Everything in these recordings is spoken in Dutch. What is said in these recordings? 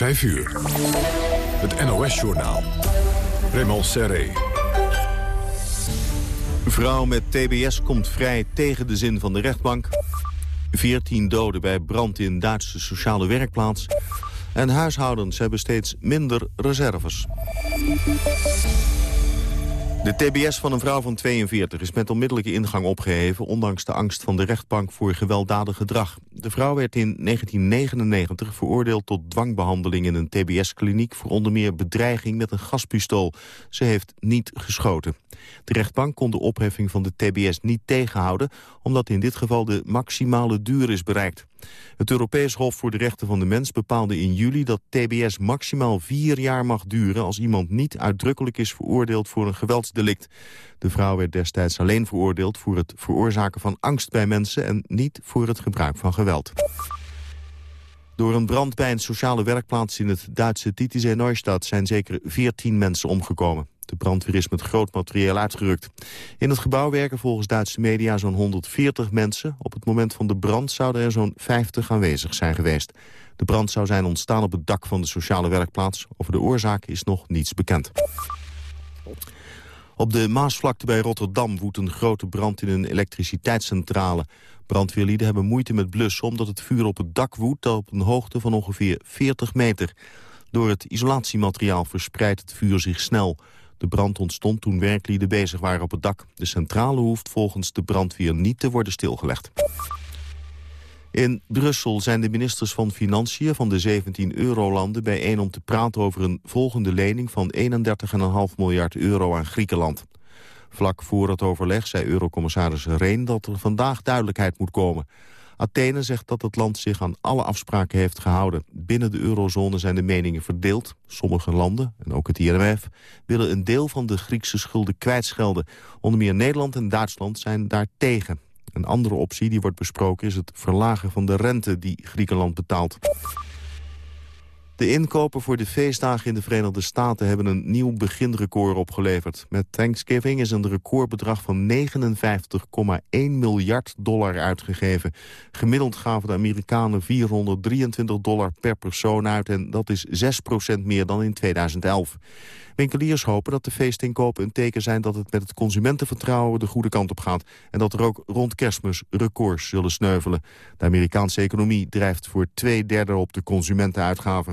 5 uur. Het NOS-journaal. Raymond Serré. Vrouw met TBS komt vrij tegen de zin van de rechtbank. 14 doden bij brand in Duitse sociale werkplaats. En huishoudens hebben steeds minder reserves. De TBS van een vrouw van 42 is met onmiddellijke ingang opgeheven... ondanks de angst van de rechtbank voor gewelddadig gedrag. De vrouw werd in 1999 veroordeeld tot dwangbehandeling in een TBS-kliniek... voor onder meer bedreiging met een gaspistool. Ze heeft niet geschoten. De rechtbank kon de opheffing van de TBS niet tegenhouden... omdat in dit geval de maximale duur is bereikt. Het Europees Hof voor de Rechten van de Mens bepaalde in juli dat TBS maximaal vier jaar mag duren als iemand niet uitdrukkelijk is veroordeeld voor een geweldsdelict. De vrouw werd destijds alleen veroordeeld voor het veroorzaken van angst bij mensen en niet voor het gebruik van geweld. Door een brand bij een sociale werkplaats in het Duitse Titisee Neustadt zijn zeker 14 mensen omgekomen. De brandweer is met groot materieel uitgerukt. In het gebouw werken volgens Duitse media zo'n 140 mensen. Op het moment van de brand zouden er zo'n 50 aanwezig zijn geweest. De brand zou zijn ontstaan op het dak van de sociale werkplaats. Over de oorzaak is nog niets bekend. Op de Maasvlakte bij Rotterdam woedt een grote brand in een elektriciteitscentrale. Brandweerlieden hebben moeite met blussen omdat het vuur op het dak woedt op een hoogte van ongeveer 40 meter. Door het isolatiemateriaal verspreidt het vuur zich snel. De brand ontstond toen werklieden bezig waren op het dak. De centrale hoeft volgens de brandweer niet te worden stilgelegd. In Brussel zijn de ministers van Financiën van de 17 eurolanden bijeen om te praten over een volgende lening van 31,5 miljard euro aan Griekenland. Vlak voor het overleg zei eurocommissaris Reen dat er vandaag duidelijkheid moet komen. Athene zegt dat het land zich aan alle afspraken heeft gehouden. Binnen de eurozone zijn de meningen verdeeld. Sommige landen, en ook het IMF, willen een deel van de Griekse schulden kwijtschelden. Onder meer Nederland en Duitsland zijn daar tegen. Een andere optie die wordt besproken is het verlagen van de rente die Griekenland betaalt. De inkopen voor de feestdagen in de Verenigde Staten hebben een nieuw beginrecord opgeleverd. Met Thanksgiving is een recordbedrag van 59,1 miljard dollar uitgegeven. Gemiddeld gaven de Amerikanen 423 dollar per persoon uit en dat is 6% meer dan in 2011. Winkeliers hopen dat de feestinkopen een teken zijn dat het met het consumentenvertrouwen de goede kant op gaat. En dat er ook rond kerstmis records zullen sneuvelen. De Amerikaanse economie drijft voor twee derde op de consumentenuitgaven.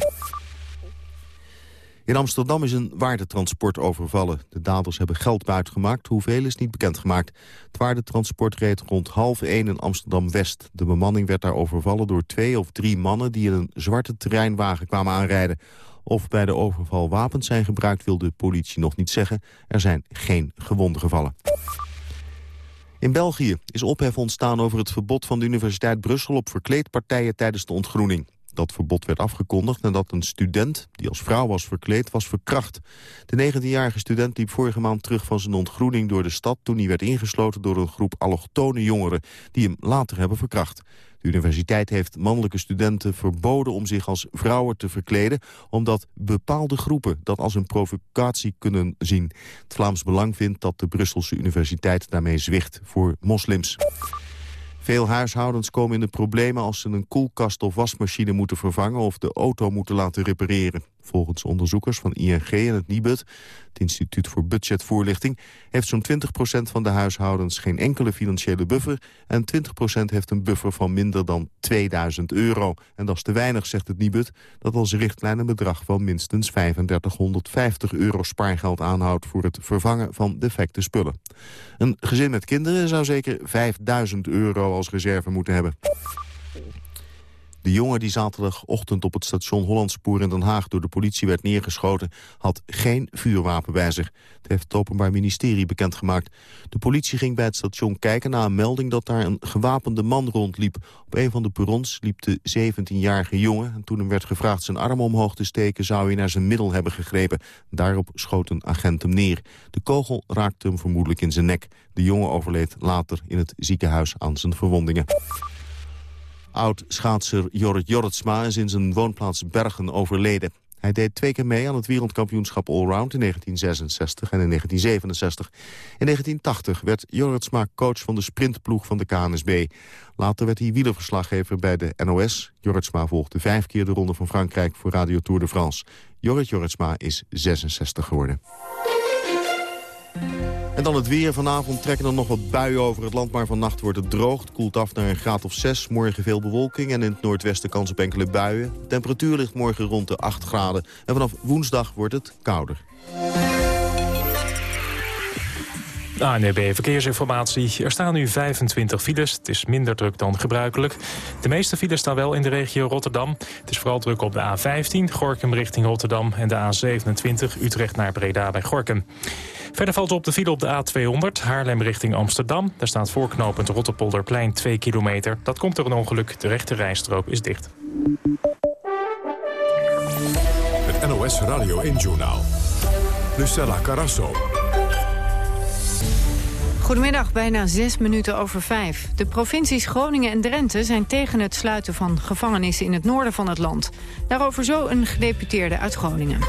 In Amsterdam is een waardetransport overvallen. De daders hebben geld buitgemaakt, hoeveel is niet bekendgemaakt. Het waardetransport reed rond half één in Amsterdam-West. De bemanning werd daar overvallen door twee of drie mannen... die in een zwarte terreinwagen kwamen aanrijden. Of bij de overval wapens zijn gebruikt wil de politie nog niet zeggen. Er zijn geen gewonden gevallen. In België is ophef ontstaan over het verbod van de Universiteit Brussel op verkleedpartijen tijdens de ontgroening. Dat verbod werd afgekondigd nadat een student, die als vrouw was verkleed, was verkracht. De 19-jarige student liep vorige maand terug van zijn ontgroening door de stad... toen hij werd ingesloten door een groep allochtone jongeren... die hem later hebben verkracht. De universiteit heeft mannelijke studenten verboden om zich als vrouwen te verkleden... omdat bepaalde groepen dat als een provocatie kunnen zien. Het Vlaams Belang vindt dat de Brusselse universiteit daarmee zwicht voor moslims. Veel huishoudens komen in de problemen als ze een koelkast of wasmachine moeten vervangen of de auto moeten laten repareren. Volgens onderzoekers van ING en het NIBUD, het Instituut voor Budgetvoorlichting, heeft zo'n 20% van de huishoudens geen enkele financiële buffer en 20% heeft een buffer van minder dan 2000 euro. En dat is te weinig, zegt het NIBUD, dat als richtlijn een bedrag van minstens 3550 euro spaargeld aanhoudt voor het vervangen van defecte spullen. Een gezin met kinderen zou zeker 5000 euro als reserve moeten hebben. De jongen die zaterdagochtend op het station Hollandspoor in Den Haag door de politie werd neergeschoten, had geen vuurwapen bij zich. Dat heeft het Openbaar Ministerie bekendgemaakt. De politie ging bij het station kijken naar een melding dat daar een gewapende man rondliep. Op een van de perrons liep de 17-jarige jongen en toen hem werd gevraagd zijn arm omhoog te steken zou hij naar zijn middel hebben gegrepen. Daarop schoot een agent hem neer. De kogel raakte hem vermoedelijk in zijn nek. De jongen overleed later in het ziekenhuis aan zijn verwondingen. Oud-schaatser Jorrit Jorritsma is in zijn woonplaats Bergen overleden. Hij deed twee keer mee aan het wereldkampioenschap Allround in 1966 en in 1967. In 1980 werd Jorritsma coach van de sprintploeg van de KNSB. Later werd hij wielerverslaggever bij de NOS. Jorritsma volgde vijf keer de Ronde van Frankrijk voor Radio Tour de France. Jorrit Jorritsma is 66 geworden. En dan het weer. Vanavond trekken er nog wat buien over het land, maar vannacht wordt het droog. Het koelt af naar een graad of 6. Morgen veel bewolking en in het noordwesten kans op enkele buien. De temperatuur ligt morgen rond de 8 graden. En vanaf woensdag wordt het kouder. ANEB Verkeersinformatie. Er staan nu 25 files. Het is minder druk dan gebruikelijk. De meeste files staan wel in de regio Rotterdam. Het is vooral druk op de A15, Gorkum richting Rotterdam... en de A27, Utrecht naar Breda bij Gorkum. Verder valt op de file op de A200, Haarlem richting Amsterdam. Daar staat voorknopend Rotterpolderplein 2 kilometer. Dat komt door een ongeluk. De rechte rijstrook is dicht. Het NOS Radio 1-journaal. Lucella Carasso. Goedemiddag, bijna zes minuten over vijf. De provincies Groningen en Drenthe zijn tegen het sluiten van gevangenissen in het noorden van het land. Daarover zo een gedeputeerde uit Groningen.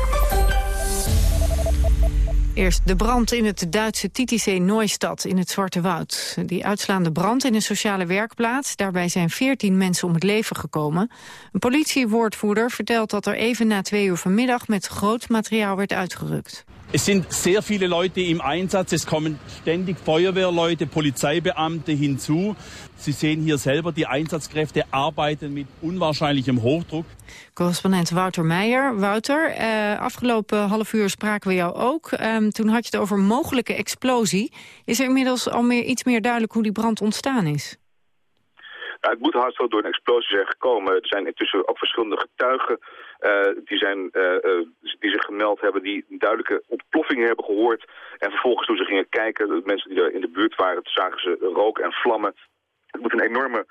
Eerst de brand in het Duitse Titisee Neustadt in het Zwarte Woud. Die uitslaande brand in een sociale werkplaats. Daarbij zijn veertien mensen om het leven gekomen. Een politiewoordvoerder vertelt dat er even na twee uur vanmiddag... met groot materiaal werd uitgerukt. Es sind sehr viele Leute im Einsatz. Es kommen ständig Feuerwehrleute, Polizeibeamte hinzu. Sie sehen hier selber, die Einsatzkräfte arbeiten mit unwahrscheinlichem Hochdruck. Correspondent Wouter Meijer. Wouter, uh, afgelopen half uur spraken we jou ook. Um, toen had je het over mogelijke explosie. Is er inmiddels al meer, iets meer duidelijk hoe die brand ontstaan is? Nou, het moet haast wel door een explosie zijn gekomen. Er zijn intussen ook verschillende getuigen die, zijn, uh, uh, die zich gemeld hebben, die duidelijke ontploffingen hebben gehoord. En vervolgens toen ze gingen kijken, de mensen die er in de buurt waren, zagen ze rook en vlammen. Het moet een enorme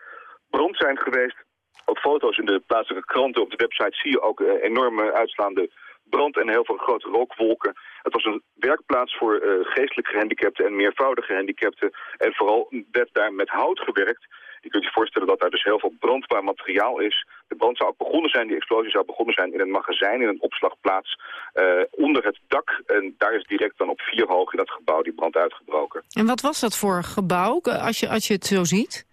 brand zijn geweest. Op foto's in de plaatselijke kranten op de website zie je ook enorme uitslaande brand en heel veel grote rookwolken. Het was een werkplaats voor uh, geestelijk gehandicapten en meervoudige gehandicapten. En vooral werd daar met hout gewerkt. Je kunt je voorstellen dat daar dus heel veel brandbaar materiaal is. De brand zou begonnen zijn, die explosie zou begonnen zijn in een magazijn, in een opslagplaats uh, onder het dak. En daar is direct dan op vier hoog in dat gebouw die brand uitgebroken. En wat was dat voor gebouw, als je, als je het zo ziet?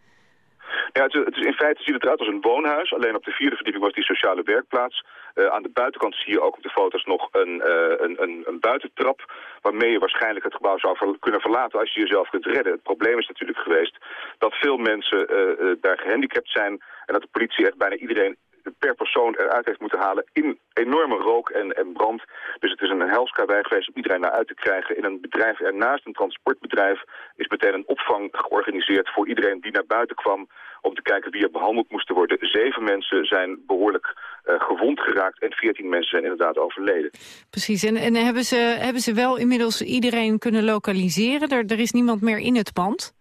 Ja, het, is in feite ziet het eruit als een woonhuis. Alleen op de vierde verdieping was die sociale werkplaats. Uh, aan de buitenkant zie je ook op de foto's nog een, uh, een, een, buitentrap... waarmee je waarschijnlijk het gebouw zou kunnen verlaten als je jezelf kunt redden. Het probleem is natuurlijk geweest dat veel mensen uh, daar gehandicapt zijn... en dat de politie echt bijna iedereen per persoon eruit heeft moeten halen in enorme rook en, en brand. Dus het is een helskarwei geweest om iedereen naar uit te krijgen. In een bedrijf ernaast, een transportbedrijf, is meteen een opvang georganiseerd voor iedereen die naar buiten kwam om te kijken wie er behandeld moesten worden. Zeven mensen zijn behoorlijk uh, gewond geraakt en veertien mensen zijn inderdaad overleden. Precies, en, en hebben, ze, hebben ze wel inmiddels iedereen kunnen lokaliseren? Er, er is niemand meer in het pand?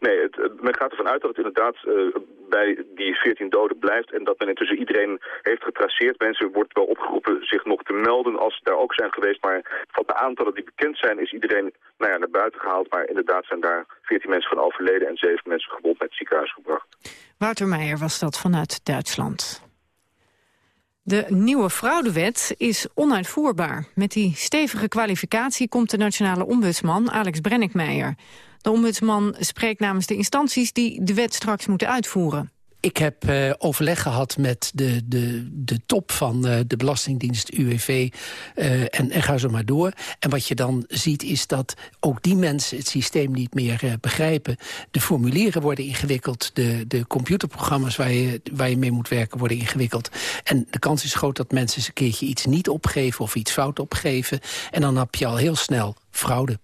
Nee, het, men gaat ervan uit dat het inderdaad uh, bij die 14 doden blijft... en dat men intussen iedereen heeft getraceerd. Mensen wordt wel opgeroepen zich nog te melden als ze daar ook zijn geweest. Maar van de aantallen die bekend zijn is iedereen nou ja, naar buiten gehaald. Maar inderdaad zijn daar 14 mensen van overleden... en 7 mensen gewond naar het ziekenhuis gebracht. Wouter Meijer was dat vanuit Duitsland. De nieuwe fraudewet is onuitvoerbaar. Met die stevige kwalificatie komt de nationale ombudsman Alex Brennickmeijer. De ombudsman spreekt namens de instanties die de wet straks moeten uitvoeren. Ik heb uh, overleg gehad met de, de, de top van uh, de Belastingdienst UWV uh, en, en ga zo maar door. En wat je dan ziet is dat ook die mensen het systeem niet meer begrijpen. De formulieren worden ingewikkeld, de, de computerprogramma's waar je, waar je mee moet werken worden ingewikkeld. En de kans is groot dat mensen eens een keertje iets niet opgeven of iets fout opgeven. En dan heb je al heel snel fraude.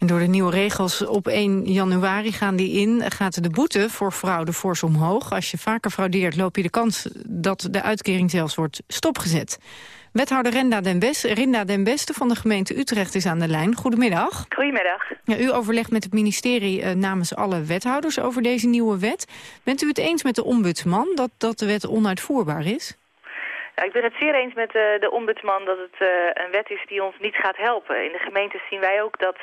En door de nieuwe regels op 1 januari gaan die in... gaat de boete voor fraude fors omhoog. Als je vaker fraudeert loop je de kans dat de uitkering zelfs wordt stopgezet. Wethouder Renda den, Best, Rinda den Beste van de gemeente Utrecht is aan de lijn. Goedemiddag. Goedemiddag. Ja, u overlegt met het ministerie uh, namens alle wethouders over deze nieuwe wet. Bent u het eens met de ombudsman dat, dat de wet onuitvoerbaar is? Ja, ik ben het zeer eens met uh, de ombudsman dat het uh, een wet is die ons niet gaat helpen. In de gemeente zien wij ook dat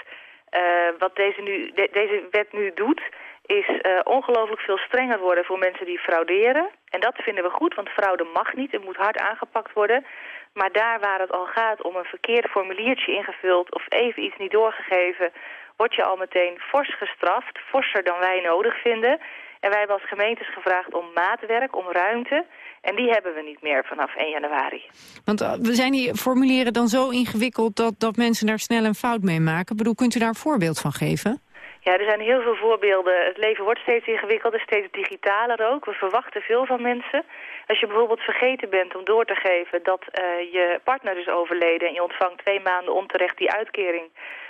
wat deze, nu, de, deze wet nu doet, is uh, ongelooflijk veel strenger worden voor mensen die frauderen. En dat vinden we goed, want fraude mag niet. Het moet hard aangepakt worden. Maar daar waar het al gaat om een verkeerd formuliertje ingevuld... of even iets niet doorgegeven... word je al meteen fors gestraft, forser dan wij nodig vinden. En wij hebben als gemeentes gevraagd om maatwerk, om ruimte... En die hebben we niet meer vanaf 1 januari. Want uh, zijn die formulieren dan zo ingewikkeld dat, dat mensen daar snel een fout mee maken? Ik bedoel, kunt u daar een voorbeeld van geven? Ja, er zijn heel veel voorbeelden. Het leven wordt steeds ingewikkelder, steeds digitaler ook. We verwachten veel van mensen. Als je bijvoorbeeld vergeten bent om door te geven dat uh, je partner is overleden... en je ontvangt twee maanden onterecht die uitkering...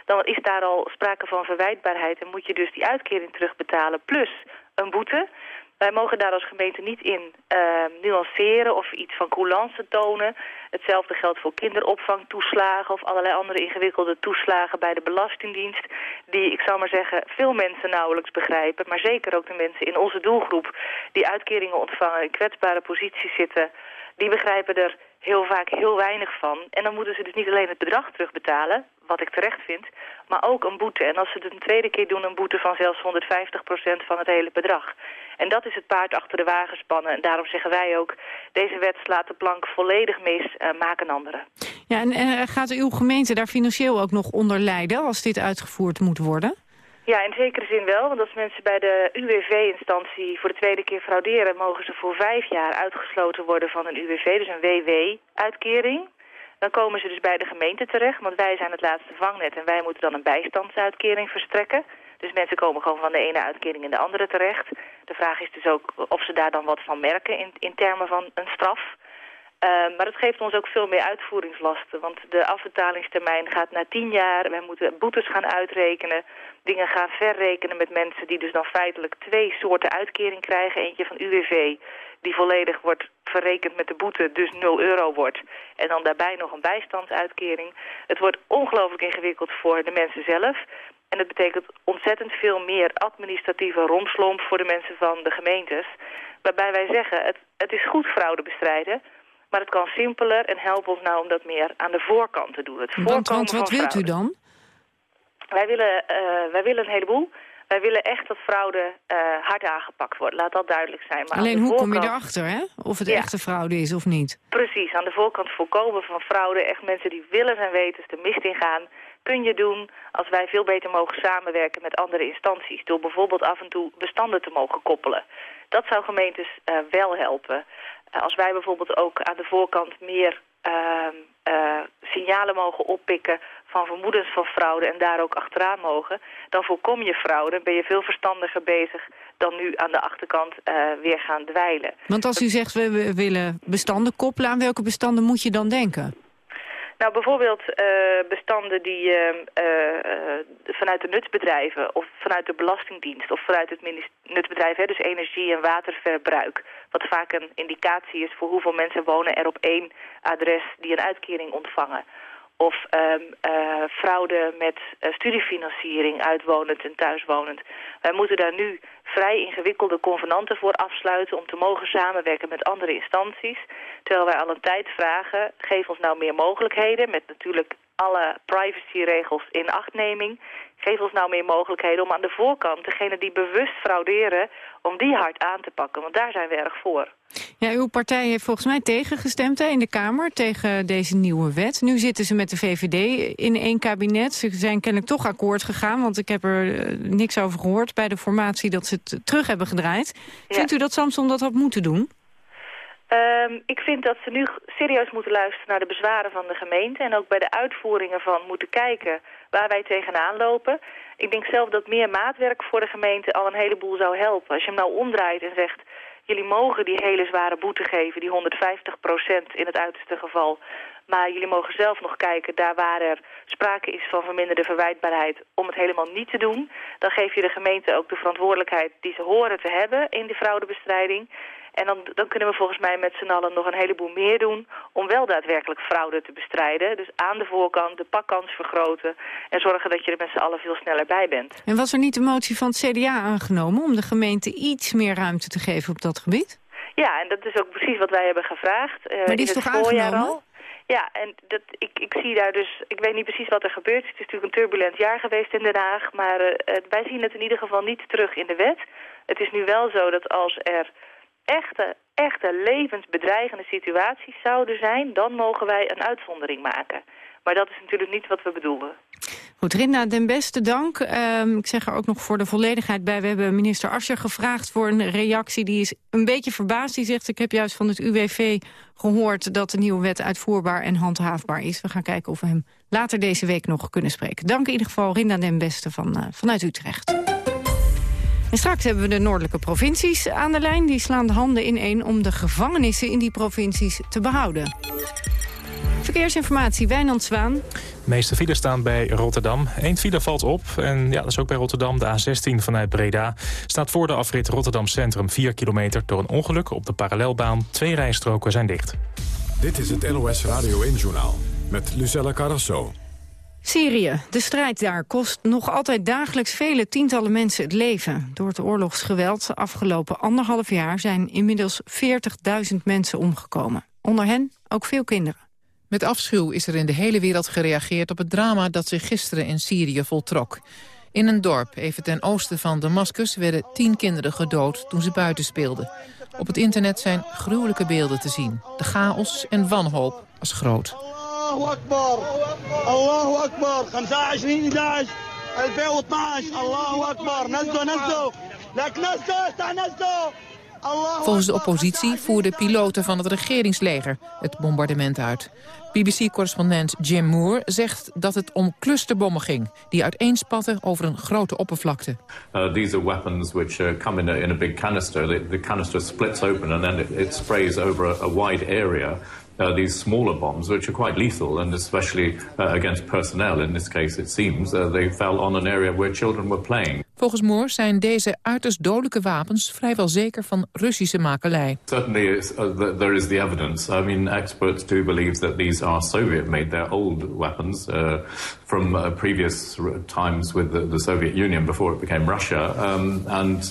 dan is daar al sprake van verwijtbaarheid en moet je dus die uitkering terugbetalen... plus een boete. Wij mogen daar als gemeente niet in uh, nuanceren of iets van coulance tonen. Hetzelfde geldt voor kinderopvangtoeslagen of allerlei andere ingewikkelde toeslagen bij de Belastingdienst. Die, ik zou maar zeggen, veel mensen nauwelijks begrijpen. Maar zeker ook de mensen in onze doelgroep die uitkeringen ontvangen, in kwetsbare posities zitten. Die begrijpen er heel vaak heel weinig van. En dan moeten ze dus niet alleen het bedrag terugbetalen, wat ik terecht vind, maar ook een boete. En als ze het een tweede keer doen, een boete van zelfs 150% van het hele bedrag. En dat is het paard achter de wagen spannen. En daarom zeggen wij ook, deze wet slaat de plank volledig mis, uh, maak een andere. Ja, en, en gaat uw gemeente daar financieel ook nog onder lijden als dit uitgevoerd moet worden? Ja, in zekere zin wel. Want als mensen bij de UWV-instantie voor de tweede keer frauderen... mogen ze voor vijf jaar uitgesloten worden van een UWV, dus een WW-uitkering. Dan komen ze dus bij de gemeente terecht, want wij zijn het laatste vangnet... en wij moeten dan een bijstandsuitkering verstrekken. Dus mensen komen gewoon van de ene uitkering in de andere terecht. De vraag is dus ook of ze daar dan wat van merken in, in termen van een straf... Uh, maar het geeft ons ook veel meer uitvoeringslasten. Want de afbetalingstermijn gaat naar tien jaar. Wij moeten boetes gaan uitrekenen. Dingen gaan verrekenen met mensen die dus dan feitelijk twee soorten uitkering krijgen. Eentje van UWV, die volledig wordt verrekend met de boete, dus 0 euro wordt. En dan daarbij nog een bijstandsuitkering. Het wordt ongelooflijk ingewikkeld voor de mensen zelf. En het betekent ontzettend veel meer administratieve romslomp voor de mensen van de gemeentes. Waarbij wij zeggen, het, het is goed fraude bestrijden... Maar het kan simpeler en help ons nou om dat meer aan de voorkant te doen. Het want, want wat wilt u dan? Wij willen, uh, wij willen een heleboel. Wij willen echt dat fraude uh, hard aangepakt wordt. Laat dat duidelijk zijn. Maar Alleen hoe voorkant... kom je erachter, hè? Of het ja. echte fraude is of niet? Precies. Aan de voorkant voorkomen van fraude. Echt mensen die willen en weten de mist ingaan. Kun je doen als wij veel beter mogen samenwerken met andere instanties. Door bijvoorbeeld af en toe bestanden te mogen koppelen. Dat zou gemeentes uh, wel helpen. Als wij bijvoorbeeld ook aan de voorkant meer uh, signalen mogen oppikken van vermoedens van fraude en daar ook achteraan mogen, dan voorkom je fraude en ben je veel verstandiger bezig dan nu aan de achterkant uh, weer gaan dweilen. Want als u zegt we willen bestanden koppelen, aan welke bestanden moet je dan denken? Nou, bijvoorbeeld uh, bestanden die uh, uh, vanuit de nutsbedrijven of vanuit de Belastingdienst of vanuit het nutsbedrijf, hè, dus energie- en waterverbruik, wat vaak een indicatie is voor hoeveel mensen wonen er op één adres die een uitkering ontvangen. Of um, fraude met uh, studiefinanciering, uitwonend en thuiswonend. Wij moeten daar nu vrij ingewikkelde convenanten voor afsluiten... om te mogen samenwerken met andere instanties. Terwijl wij al een tijd vragen, geef ons nou meer mogelijkheden... met natuurlijk alle privacyregels in achtneming. Geef ons nou meer mogelijkheden om aan de voorkant... degene die bewust frauderen, om die hard aan te pakken. Want daar zijn we erg voor. Ja, uw partij heeft volgens mij tegengestemd hè, in de Kamer... tegen deze nieuwe wet. Nu zitten ze met de VVD in één kabinet. Ze zijn kennelijk toch akkoord gegaan... want ik heb er eh, niks over gehoord bij de formatie... dat ze het terug hebben gedraaid. Ja. Vindt u dat Samson dat had moeten doen? Um, ik vind dat ze nu serieus moeten luisteren naar de bezwaren van de gemeente... en ook bij de uitvoeringen van moeten kijken waar wij tegenaan lopen. Ik denk zelf dat meer maatwerk voor de gemeente al een heleboel zou helpen. Als je hem nou omdraait en zegt... jullie mogen die hele zware boete geven, die 150 procent in het uiterste geval... maar jullie mogen zelf nog kijken, daar waar er sprake is van verminderde verwijtbaarheid... om het helemaal niet te doen. Dan geef je de gemeente ook de verantwoordelijkheid die ze horen te hebben in de fraudebestrijding... En dan, dan kunnen we volgens mij met z'n allen nog een heleboel meer doen... om wel daadwerkelijk fraude te bestrijden. Dus aan de voorkant de pakkans vergroten... en zorgen dat je er met z'n allen veel sneller bij bent. En was er niet de motie van het CDA aangenomen... om de gemeente iets meer ruimte te geven op dat gebied? Ja, en dat is ook precies wat wij hebben gevraagd. Uh, maar die is toch aangenomen? Al. Ja, en dat, ik, ik zie daar dus, ik weet niet precies wat er gebeurt. Het is natuurlijk een turbulent jaar geweest in Den Haag, maar uh, wij zien het in ieder geval niet terug in de wet. Het is nu wel zo dat als er echte, echte levensbedreigende situaties zouden zijn, dan mogen wij een uitzondering maken. Maar dat is natuurlijk niet wat we bedoelen. Goed, Rinda den Beste dank. Ehm, ik zeg er ook nog voor de volledigheid bij. We hebben minister Ascher gevraagd voor een reactie. Die is een beetje verbaasd. Die zegt, ik heb juist van het UWV gehoord... dat de nieuwe wet uitvoerbaar en handhaafbaar is. We gaan kijken of we hem later deze week nog kunnen spreken. Dank in ieder geval Rinda den Beste van, uh, vanuit Utrecht. En straks hebben we de noordelijke provincies aan de lijn. Die slaan de handen ineen om de gevangenissen in die provincies te behouden. Verkeersinformatie, Wijnand Zwaan. De meeste files staan bij Rotterdam. Eén file valt op en ja, dat is ook bij Rotterdam. De A16 vanuit Breda staat voor de afrit Rotterdam Centrum 4 kilometer... door een ongeluk op de parallelbaan. Twee rijstroken zijn dicht. Dit is het NOS Radio 1-journaal met Lucella Carrasso. Syrië. De strijd daar kost nog altijd dagelijks vele tientallen mensen het leven. Door het oorlogsgeweld afgelopen anderhalf jaar zijn inmiddels 40.000 mensen omgekomen. Onder hen ook veel kinderen. Met afschuw is er in de hele wereld gereageerd op het drama dat zich gisteren in Syrië voltrok. In een dorp, even ten oosten van Damascus, werden tien kinderen gedood toen ze buiten speelden. Op het internet zijn gruwelijke beelden te zien. De chaos en wanhoop was groot. Allahu Akbar, Allahu Akbar, 25 2012, Allahu Akbar, nazdo, nazdo, lek nazdo, nazdo. Volgens de oppositie voerden piloten van het regeringsleger het bombardement uit. BBC-correspondent Jim Moore zegt dat het om clusterbommen ging... die uiteenspatten over een grote oppervlakte. Uh, these are weapons which uh, come in a, in a big canister. The, the canister splits open and then it, it sprays over a, a wide area uh, these smaller bombs, which are quite lethal, and especially uh, against personnel. In this case, it seems uh, they fell on an area where children were playing. Volgens Moore zijn deze uiterst dodelijke wapens vrijwel zeker van Russische makelij. Certainly, uh, there is the evidence. I mean, experts do believe that these are Soviet-made. They're old weapons uh, from uh, previous times with the, the, Soviet Union before it became Russia, um, and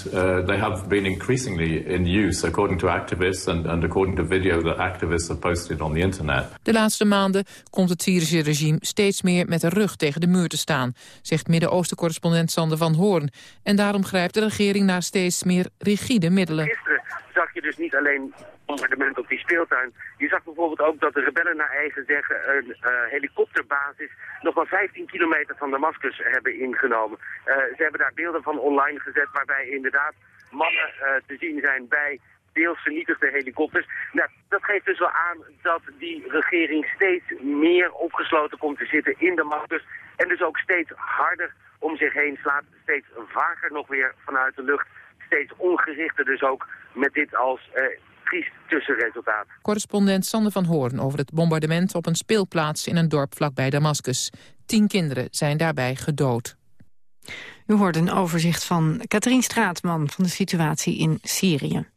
they have been increasingly in use, according to activists and, and according to video that activists have posted on the internet. De laatste maanden komt het Syrische regime steeds meer met de rug tegen de muur te staan, zegt Midden-Oosten-correspondent Sander van Hoorn. En daarom grijpt de regering naar steeds meer rigide middelen. Gisteren zag je dus niet alleen bombardement op die speeltuin. Je zag bijvoorbeeld ook dat de rebellen naar eigen zeggen een uh, helikopterbasis nog maar 15 kilometer van Damascus hebben ingenomen. Uh, ze hebben daar beelden van online gezet waarbij inderdaad mannen uh, te zien zijn bij deels vernietigde helikopters. Nou, dat geeft dus wel aan dat die regering steeds meer opgesloten komt te zitten in Damascus. En dus ook steeds harder om zich heen slaat. Steeds vaker nog weer vanuit de lucht. Steeds ongerichter dus ook met dit als eh, triest tussenresultaat. Correspondent Sander van Hoorn over het bombardement op een speelplaats in een dorp vlakbij Damascus. Tien kinderen zijn daarbij gedood. U hoort een overzicht van Katrien Straatman van de situatie in Syrië.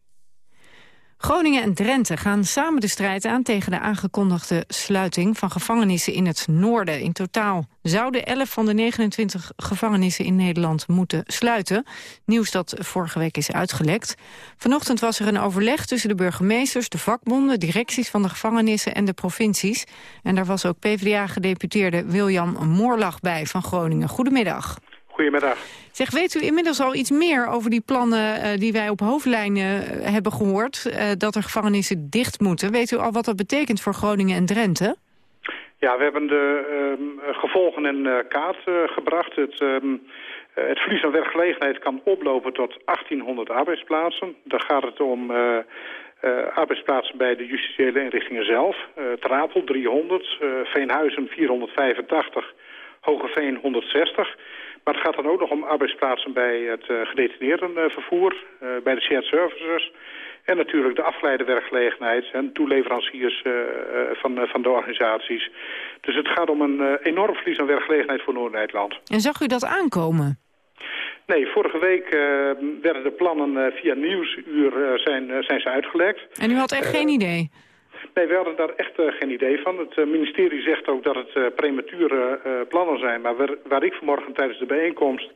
Groningen en Drenthe gaan samen de strijd aan tegen de aangekondigde sluiting van gevangenissen in het noorden. In totaal zouden 11 van de 29 gevangenissen in Nederland moeten sluiten. Nieuws dat vorige week is uitgelekt. Vanochtend was er een overleg tussen de burgemeesters, de vakbonden, directies van de gevangenissen en de provincies. En daar was ook PvdA-gedeputeerde William Moorlag bij van Groningen. Goedemiddag. Goedemiddag. Zeg, weet u inmiddels al iets meer over die plannen uh, die wij op hoofdlijnen uh, hebben gehoord? Uh, dat er gevangenissen dicht moeten. Weet u al wat dat betekent voor Groningen en Drenthe? Ja, we hebben de um, gevolgen in kaart gebracht. Het, um, het verlies aan werkgelegenheid kan oplopen tot 1800 arbeidsplaatsen. Dan gaat het om... arbeidsplaatsen bij de justitiële inrichtingen zelf. Trapel 300, Veenhuizen 485, Hogeveen 160. Maar het gaat dan ook nog om arbeidsplaatsen bij het uh, gedetineerdenvervoer, uh, bij de shared services... en natuurlijk de afgeleide werkgelegenheid en toeleveranciers van, van de organisaties. Dus het gaat om een enorm verlies aan werkgelegenheid voor Noord-Nederland. En zag u dat aankomen? Nee, vorige week werden de plannen via Nieuwsuur zijn, zijn ze uitgelekt. En u had echt geen idee? Nee, we hadden daar echt uh, geen idee van. Het uh, ministerie zegt ook dat het uh, premature plannen zijn. Maar waar, ik vanmorgen tijdens de bijeenkomst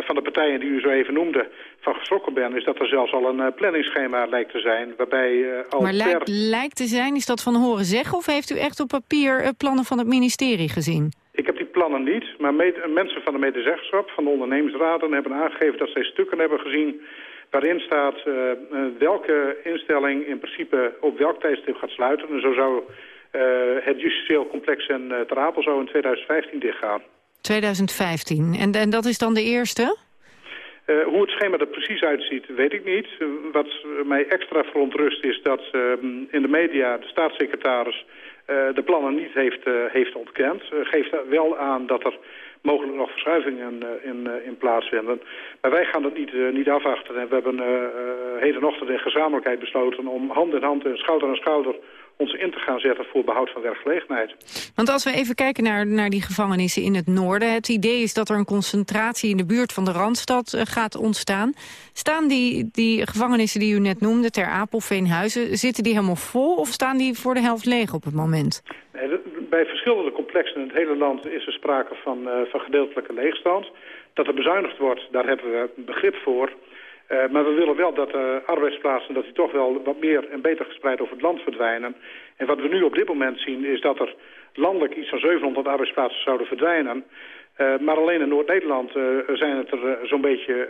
van de partijen die u zo even noemde... van geschrokken ben... is dat er zelfs al een planningsschema lijkt te zijn... waarbij al Maar lijkt, lijkt te zijn, is dat van horen zeggen... of heeft u echt op papier plannen van het ministerie gezien? Ik heb die plannen niet, maar mensen van de medezeggenschap... van de ondernemingsraden hebben aangegeven dat zij stukken hebben gezien waarin staat uh, welke instelling in principe op welk tijdstip gaat sluiten. En zo zou uh, het justitieel complex in uh, Ter Apel zo in 2015 dichtgaan. 2015. En, en dat is dan de eerste? Uh, hoe het schema er precies uitziet, weet ik niet. Uh, wat mij extra verontrust is dat in de media de staatssecretaris de plannen niet heeft, heeft ontkend. geeft wel aan dat er mogelijk nog verschuivingen in, in plaatsvinden. Maar wij gaan dat niet, niet afwachten. En we hebben hedenochtend in gezamenlijkheid besloten om hand in hand en schouder aan schouder ons in te gaan zetten voor behoud van werkgelegenheid. Want als we even kijken naar, naar die gevangenissen in het noorden... het idee is dat er een concentratie in de buurt van de Randstad uh, gaat ontstaan. Staan die, die gevangenissen die u net noemde, Ter Apel, Veenhuizen... zitten die helemaal vol of staan die voor de helft leeg op het moment? Nee, bij verschillende complexen in het hele land is er sprake van, uh, van gedeeltelijke leegstand. Dat er bezuinigd wordt, daar hebben we begrip voor... Uh, maar we willen wel dat de uh, arbeidsplaatsen dat die toch wel wat meer en beter gespreid over het land verdwijnen. En wat we nu op dit moment zien is dat er landelijk iets van 700 arbeidsplaatsen zouden verdwijnen. Uh, maar alleen in Noord-Nederland zijn het er zo'n beetje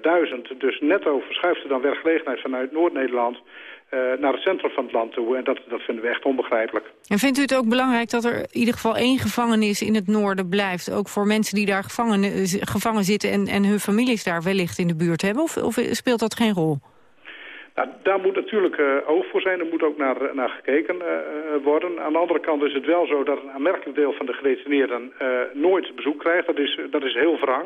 duizend. Dus netto verschuift er dan werkgelegenheid vanuit Noord-Nederland naar het centrum van het land toe. En dat, dat vinden we echt onbegrijpelijk. En vindt u het ook belangrijk dat er in ieder geval één gevangenis in het noorden blijft? Ook voor mensen die daar gevangen, gevangen zitten en, en hun families daar wellicht in de buurt hebben? Of, of speelt dat geen rol? Nou, daar moet natuurlijk uh, oog voor zijn. Er moet ook naar, naar gekeken uh, worden. Aan de andere kant is het wel zo dat een aanmerkelijk deel van de gedetineerden nooit bezoek krijgt. Dat is, dat is heel wrang.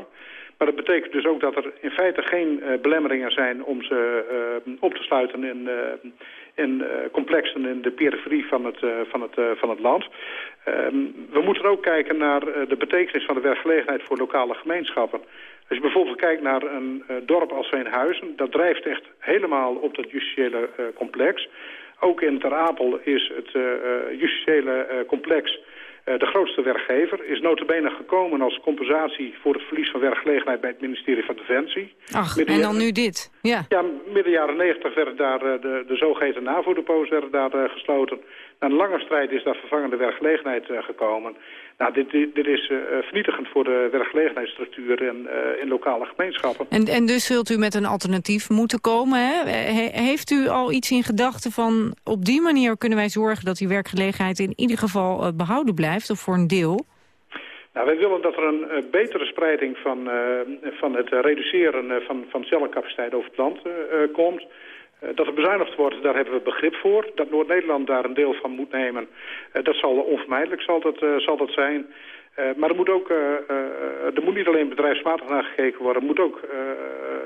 Maar dat betekent dus ook dat er in feite geen uh, belemmeringen zijn om ze uh, op te sluiten in, uh, in complexen in de periferie van het, van het, van het land. Ehm, we moeten ook kijken naar de betekenis van de werkgelegenheid voor lokale gemeenschappen. Als je bijvoorbeeld kijkt naar een dorp als Veenhuizen, dat drijft echt helemaal op dat justitiële complex. Ook in Ter Apel is het justitiële complex de grootste werkgever is notabene gekomen als compensatie voor het verlies van werkgelegenheid bij het ministerie van Defensie. Ach, midden en dan nu dit? Ja, ja midden jaren negentig werden daar uh, de, de zogeheten NAVO-depots werden daar uh, gesloten. Na een lange strijd is daar vervangende werkgelegenheid gekomen. Nou, dit, dit, dit is vernietigend voor de werkgelegenheidsstructuur in, in lokale gemeenschappen. En, en dus zult u met een alternatief moeten komen. Hè? heeft u al iets in gedachten van op die manier kunnen wij zorgen dat die werkgelegenheid in ieder geval behouden blijft of voor een deel? Nou, wij willen dat er een uh, betere spreiding van, uh, van het reduceren uh, van, van cellencapaciteit over het land komt. Dat er bezuinigd wordt, daar hebben we begrip voor. Dat Noord-Nederland daar een deel van moet nemen, dat zal onvermijdelijk zal dat, zal dat zijn. maar er moet, ook, er moet niet alleen bedrijfsmatig naar gekeken worden. Er moet ook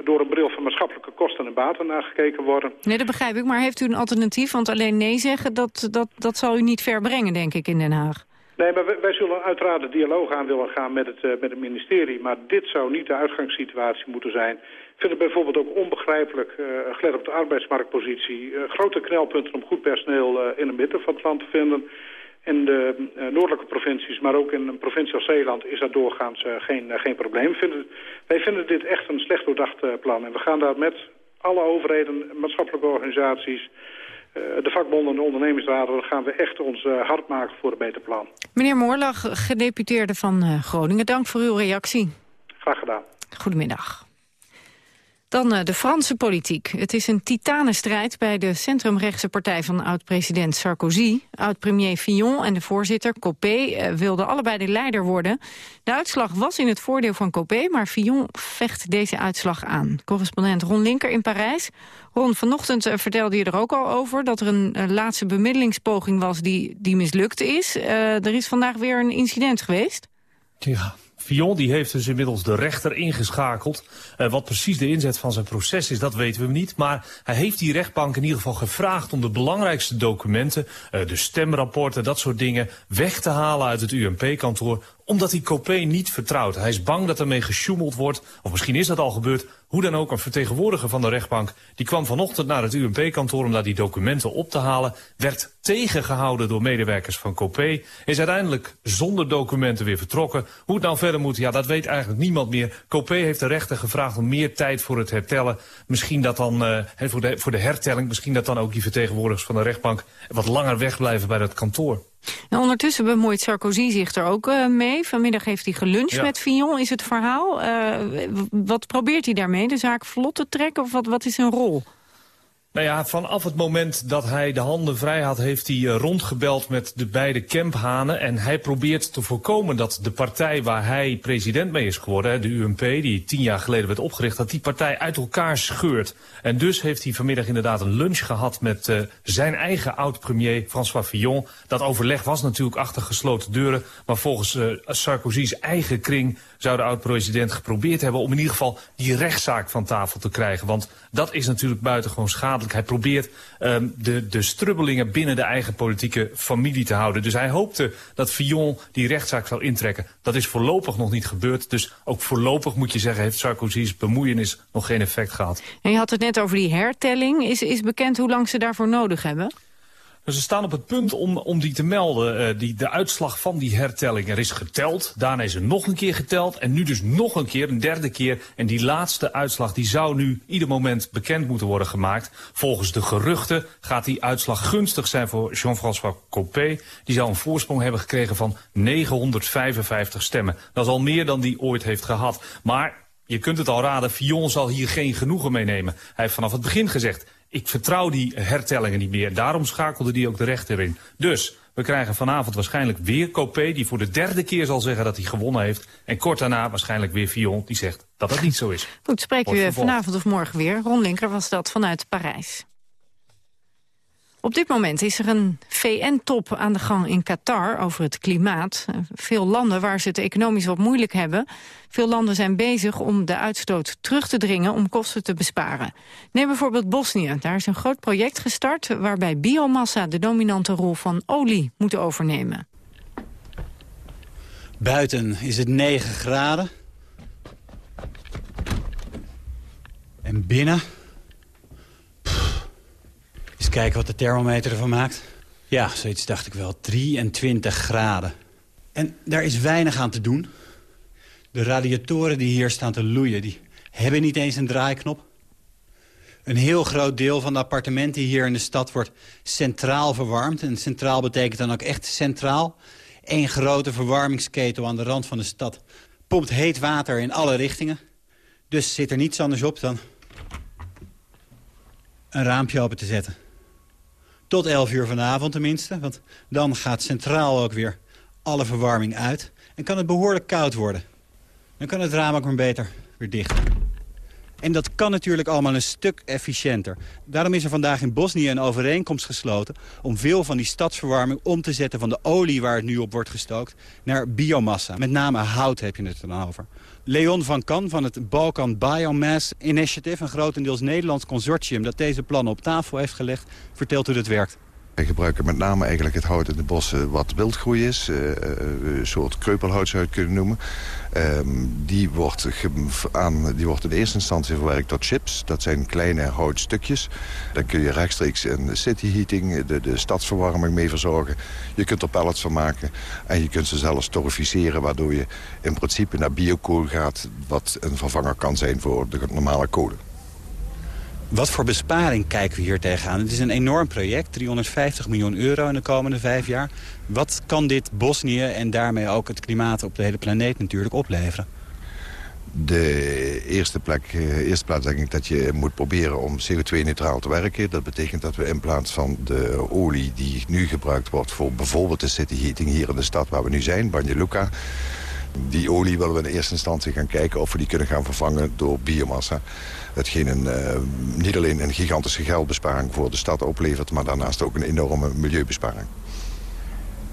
door een bril van maatschappelijke kosten en baten naar gekeken worden. Nee, dat begrijp ik. Maar heeft u een alternatief? Want alleen nee zeggen, dat, dat, dat zal u niet ver brengen, denk ik, in Den Haag. Nee, maar wij, wij, zullen uiteraard de dialoog aan willen gaan met het, uh, met het ministerie. Maar dit zou niet de uitgangssituatie moeten zijn. Ik vind het bijvoorbeeld ook onbegrijpelijk, uh, gelet op de arbeidsmarktpositie... Uh, grote knelpunten om goed personeel in het midden van het land te vinden. In de noordelijke provincies, maar ook in een provincie als Zeeland... is dat doorgaans geen, geen probleem. Vinden, wij vinden dit echt een slecht doordacht plan. En we gaan daar met alle overheden, maatschappelijke organisaties... De vakbonden en de ondernemingsraden gaan we echt ons hard maken voor een beter plan. Meneer Moorlag, gedeputeerde van Groningen, dank voor uw reactie. Graag gedaan. Goedemiddag. Dan uh, de Franse politiek. Het is een titanenstrijd bij de centrumrechtse partij van oud-president Sarkozy. Oud-premier Fillon en de voorzitter Copé uh, wilden allebei de leider worden. De uitslag was in het voordeel van Copé, maar Fillon vecht deze uitslag aan. Correspondent Ron Linker in Parijs. Ron, vanochtend uh, vertelde je er ook al over dat er een laatste bemiddelingspoging was die, die mislukt is. er is vandaag weer een incident geweest. Ja, Fion die heeft dus inmiddels de rechter ingeschakeld. Uh, wat precies de inzet van zijn proces is, dat weten we niet. Maar hij heeft die rechtbank in ieder geval gevraagd om de belangrijkste documenten... Uh, de stemrapporten, dat soort dingen, weg te halen uit het UMP-kantoor omdat hij Copé niet vertrouwt. Hij is bang dat ermee gesjoemeld wordt, of misschien is dat al gebeurd. Hoe dan ook, een vertegenwoordiger van de rechtbank... die kwam vanochtend naar het UMP-kantoor om daar die documenten op te halen... werd tegengehouden door medewerkers van Copé... is uiteindelijk zonder documenten weer vertrokken. Hoe het nou verder moet, ja, dat weet eigenlijk niemand meer. Copé heeft de rechter gevraagd om meer tijd voor het hertellen. Misschien dat dan, uh, voor, de, voor de hertelling, misschien dat dan ook die vertegenwoordigers van de rechtbank wat langer wegblijven bij dat kantoor. En ondertussen bemoeit Sarkozy zich er ook uh, mee. Vanmiddag heeft hij geluncht met Fillon, is het verhaal. Uh, wat probeert hij daarmee? De zaak vlot te trekken of wat, wat is zijn rol? Nou ja, vanaf het moment dat hij de handen vrij had... heeft hij uh, rondgebeld met de beide Kemphanen. En hij probeert te voorkomen dat de partij waar hij president mee is geworden... de UMP, die tien jaar geleden werd opgericht... dat die partij uit elkaar scheurt. En dus heeft hij vanmiddag inderdaad een lunch gehad... met uh, zijn eigen oud-premier François Fillon. Dat overleg was natuurlijk achter gesloten deuren. Maar volgens uh, Sarkozy's eigen kring zou de oud-president geprobeerd hebben... om in ieder geval die rechtszaak van tafel te krijgen. Want dat is natuurlijk buitengewoon schadelijk. Hij probeert um, de, de strubbelingen binnen de eigen politieke familie te houden. Dus hij hoopte dat Fillon die rechtszaak zou intrekken. Dat is voorlopig nog niet gebeurd. Dus ook voorlopig moet je zeggen... heeft Sarkozy's bemoeienis nog geen effect gehad. En je had het net over die hertelling. Is, is bekend hoe lang ze daarvoor nodig hebben? Dus ze staan op het punt om, om die te melden, uh, die, de uitslag van die hertelling. Er is geteld, daarna is er nog een keer geteld en nu dus nog een keer, een derde keer. En die laatste uitslag die zou nu ieder moment bekend moeten worden gemaakt. Volgens de geruchten gaat die uitslag gunstig zijn voor Jean-François Copé. Die zou een voorsprong hebben gekregen van 955 stemmen. Dat is al meer dan die ooit heeft gehad. Maar je kunt het al raden, Fillon zal hier geen genoegen mee nemen. Hij heeft vanaf het begin gezegd, ik vertrouw die hertellingen niet meer. Daarom schakelde die ook de rechter in. Dus we krijgen vanavond waarschijnlijk weer Copé... die voor de derde keer zal zeggen dat hij gewonnen heeft. En kort daarna waarschijnlijk weer Fillon die zegt dat dat niet zo is. Goed, spreken we vanavond of morgen weer. Ron Linker was dat vanuit Parijs. Op dit moment is er een VN-top aan de gang in Qatar over het klimaat. Veel landen waar ze het economisch wat moeilijk hebben... veel landen zijn bezig om de uitstoot terug te dringen om kosten te besparen. Neem bijvoorbeeld Bosnië. Daar is een groot project gestart... waarbij biomassa de dominante rol van olie moet overnemen. Buiten is het 9 graden. En binnen eens kijken wat de thermometer ervan maakt. Ja, zoiets dacht ik wel. 23 graden. En daar is weinig aan te doen. De radiatoren die hier staan te loeien, die hebben niet eens een draaiknop. Een heel groot deel van de appartementen hier in de stad wordt centraal verwarmd. En centraal betekent dan ook echt centraal. Eén grote verwarmingsketel aan de rand van de stad pompt heet water in alle richtingen. Dus zit er niets anders op dan een raampje open te zetten. Tot 11 uur vanavond tenminste. Want dan gaat centraal ook weer alle verwarming uit. En kan het behoorlijk koud worden. Dan kan het raam ook maar beter weer dicht. En dat kan natuurlijk allemaal een stuk efficiënter. Daarom is er vandaag in Bosnië een overeenkomst gesloten... om veel van die stadsverwarming om te zetten van de olie waar het nu op wordt gestookt... naar biomassa. Met name hout heb je het dan over. Leon van Kan van het Balkan Biomass Initiative... een grotendeels Nederlands consortium dat deze plannen op tafel heeft gelegd... vertelt hoe dat werkt. Wij gebruiken met name eigenlijk het hout in de bossen wat wildgroei is. Uh, een soort kreupelhout zou je het kunnen noemen. Um, die, wordt aan, die wordt in eerste instantie verwerkt tot chips. Dat zijn kleine houtstukjes. Dan kun je rechtstreeks in city heating, de, de stadsverwarming mee verzorgen. Je kunt er pellets van maken. En je kunt ze zelfs torreficeren, waardoor je in principe naar biokool gaat... wat een vervanger kan zijn voor de normale kolen. Wat voor besparing kijken we hier tegenaan? Het is een enorm project, 350 miljoen euro in de komende vijf jaar. Wat kan dit Bosnië en daarmee ook het klimaat op de hele planeet natuurlijk opleveren? De eerste, plek, eh, eerste plaats denk ik dat je moet proberen om CO2-neutraal te werken. Dat betekent dat we in plaats van de olie die nu gebruikt wordt... voor bijvoorbeeld de city heating hier in de stad waar we nu zijn, Banja Luka... Die olie willen we in eerste instantie gaan kijken of we die kunnen gaan vervangen door biomassa. Hetgeen een, uh, niet alleen een gigantische geldbesparing voor de stad oplevert... maar daarnaast ook een enorme milieubesparing.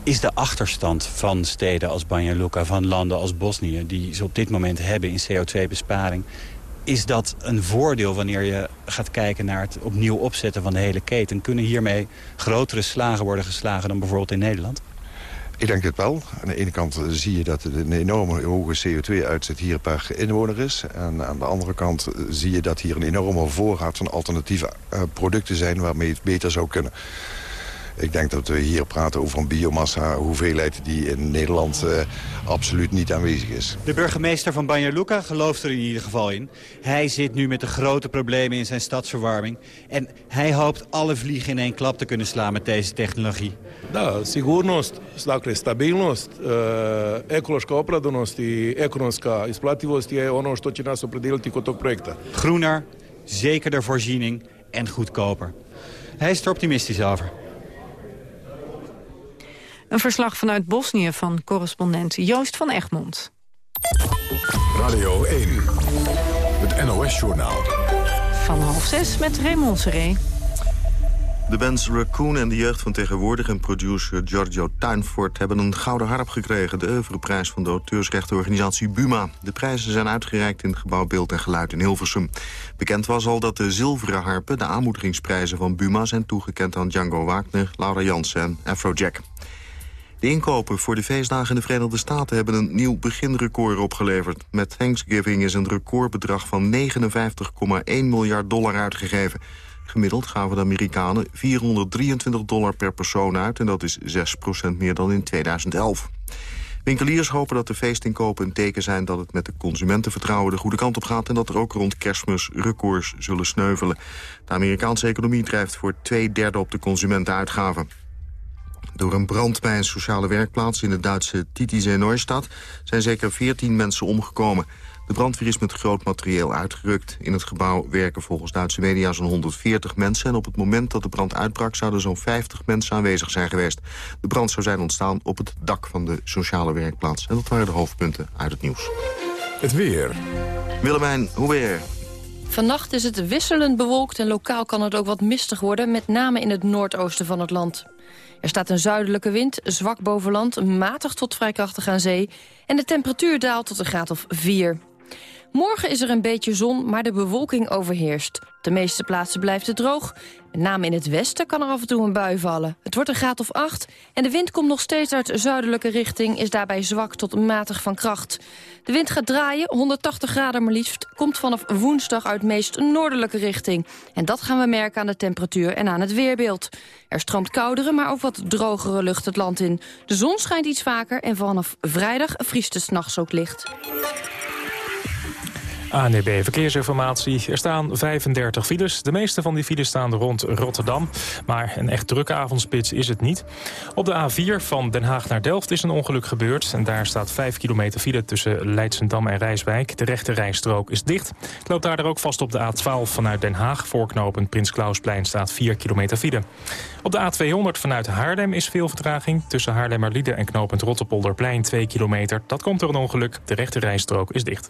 Is de achterstand van steden als Banja Luka, van landen als Bosnië... die ze op dit moment hebben in CO2-besparing... is dat een voordeel wanneer je gaat kijken naar het opnieuw opzetten van de hele keten? Kunnen hiermee grotere slagen worden geslagen dan bijvoorbeeld in Nederland? Ik denk het wel. Aan de ene kant zie je dat het een enorme hoge CO2-uitzet hier per inwoner is. En aan de andere kant zie je dat hier een enorme voorraad van alternatieve uh, producten zijn waarmee het beter zou kunnen. Ik denk dat we hier praten over een biomassa hoeveelheid die in Nederland uh, absoluut niet aanwezig is. De burgemeester van Banja Luka gelooft er in ieder geval in. Hij zit nu met de grote problemen in zijn stadsverwarming. En hij hoopt alle vliegen in één klap te kunnen slaan met deze technologie. Da, sigurnost, dakle stabilnost, uh, ekološka opravdanost i ekonomska isplativost je ono što će nas opredeliti kod tog projekta. Groener, zekerder voorziening en goedkoper. Hij is er optimistisch over. Een verslag vanuit Bosnië van correspondent Joost van Egmond. Radio 1, het NOS-journaal. Van half zes met Raymond Seré. De bands Raccoon en de jeugd van tegenwoordig en producer Giorgio Tuinfort hebben een gouden harp gekregen, de oeuvreprijs van de auteursrechtenorganisatie Buma. De prijzen zijn uitgereikt in het gebouw Beeld en Geluid in Hilversum. Bekend was al dat de zilveren harpen, de aanmoedigingsprijzen van Buma, zijn toegekend aan Django Wagner, Laura Jansen en Afrojack. De inkopen voor de feestdagen in de Verenigde Staten hebben een nieuw beginrecord opgeleverd. Met Thanksgiving is een recordbedrag van 59,1 miljard dollar uitgegeven. Gemiddeld gaven de Amerikanen 423 dollar per persoon uit... en dat is 6% meer dan in 2011. Winkeliers hopen dat de feestinkopen een teken zijn dat het met de consumentenvertrouwen de goede kant op gaat... en dat er ook rond kerstmis records zullen sneuvelen. De Amerikaanse economie drijft voor twee derde op de consumentenuitgaven. Door een brand bij een sociale werkplaats in de Duitse Titische Neustadt zijn zeker 14 mensen omgekomen. De brandweer is met groot materieel uitgerukt. In het gebouw werken volgens Duitse media zo'n 140 mensen... en op het moment dat de brand uitbrak zouden zo'n 50 mensen aanwezig zijn geweest. De brand zou zijn ontstaan op het dak van de sociale werkplaats. En dat waren de hoofdpunten uit het nieuws. Het weer. Willemijn, hoe weer? Vannacht is het wisselend bewolkt en lokaal kan het ook wat mistig worden... met name in het noordoosten van het land. Er staat een zuidelijke wind, zwak boven land, matig tot vrij krachtig aan zee... en de temperatuur daalt tot een graad of 4. Morgen is er een beetje zon, maar de bewolking overheerst. De meeste plaatsen blijft het droog. Met name in het westen kan er af en toe een bui vallen. Het wordt een graad of 8 en de wind komt nog steeds uit zuidelijke richting... is daarbij zwak tot matig van kracht. De wind gaat draaien, 180 graden maar liefst... komt vanaf woensdag uit meest noordelijke richting. En dat gaan we merken aan de temperatuur en aan het weerbeeld. Er stroomt koudere, maar ook wat drogere lucht het land in. De zon schijnt iets vaker en vanaf vrijdag vriest het s'nachts ook licht. ANEB Verkeersinformatie. Er staan 35 files. De meeste van die files staan rond Rotterdam. Maar een echt drukke avondspits is het niet. Op de A4 van Den Haag naar Delft is een ongeluk gebeurd. En daar staat 5 kilometer file tussen Leidsendam en Rijswijk. De rechte rijstrook is dicht. Het loopt daar ook vast op de A12 vanuit Den Haag. Voorknopend Prins Klausplein staat 4 kilometer file. Op de A200 vanuit Haarlem is veel vertraging. Tussen Haarlemmerlieden en knopend Rotterpolderplein 2 kilometer. Dat komt door een ongeluk. De rechte rijstrook is dicht.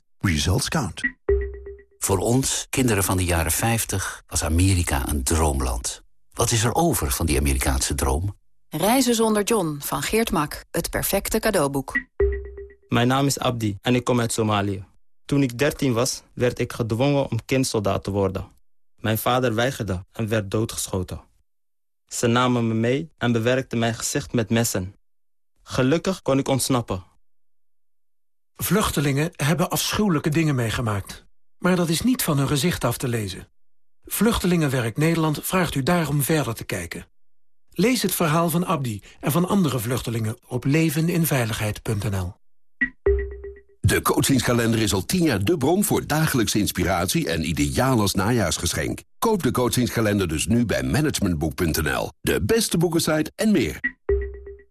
Results count. Voor ons, kinderen van de jaren 50, was Amerika een droomland. Wat is er over van die Amerikaanse droom? Reizen zonder John van Geert Mak. Het perfecte cadeauboek. Mijn naam is Abdi en ik kom uit Somalië. Toen ik 13 was, werd ik gedwongen om kindsoldaat te worden. Mijn vader weigerde en werd doodgeschoten. Ze namen me mee en bewerkten mijn gezicht met messen. Gelukkig kon ik ontsnappen. Vluchtelingen hebben afschuwelijke dingen meegemaakt. Maar dat is niet van hun gezicht af te lezen. Vluchtelingenwerk Nederland vraagt u daarom verder te kijken. Lees het verhaal van Abdi en van andere vluchtelingen op leveninveiligheid.nl. De coachingskalender is al tien jaar de bron voor dagelijkse inspiratie en ideaal als najaarsgeschenk. Koop de coachingskalender dus nu bij managementboek.nl. De beste boekensite en meer.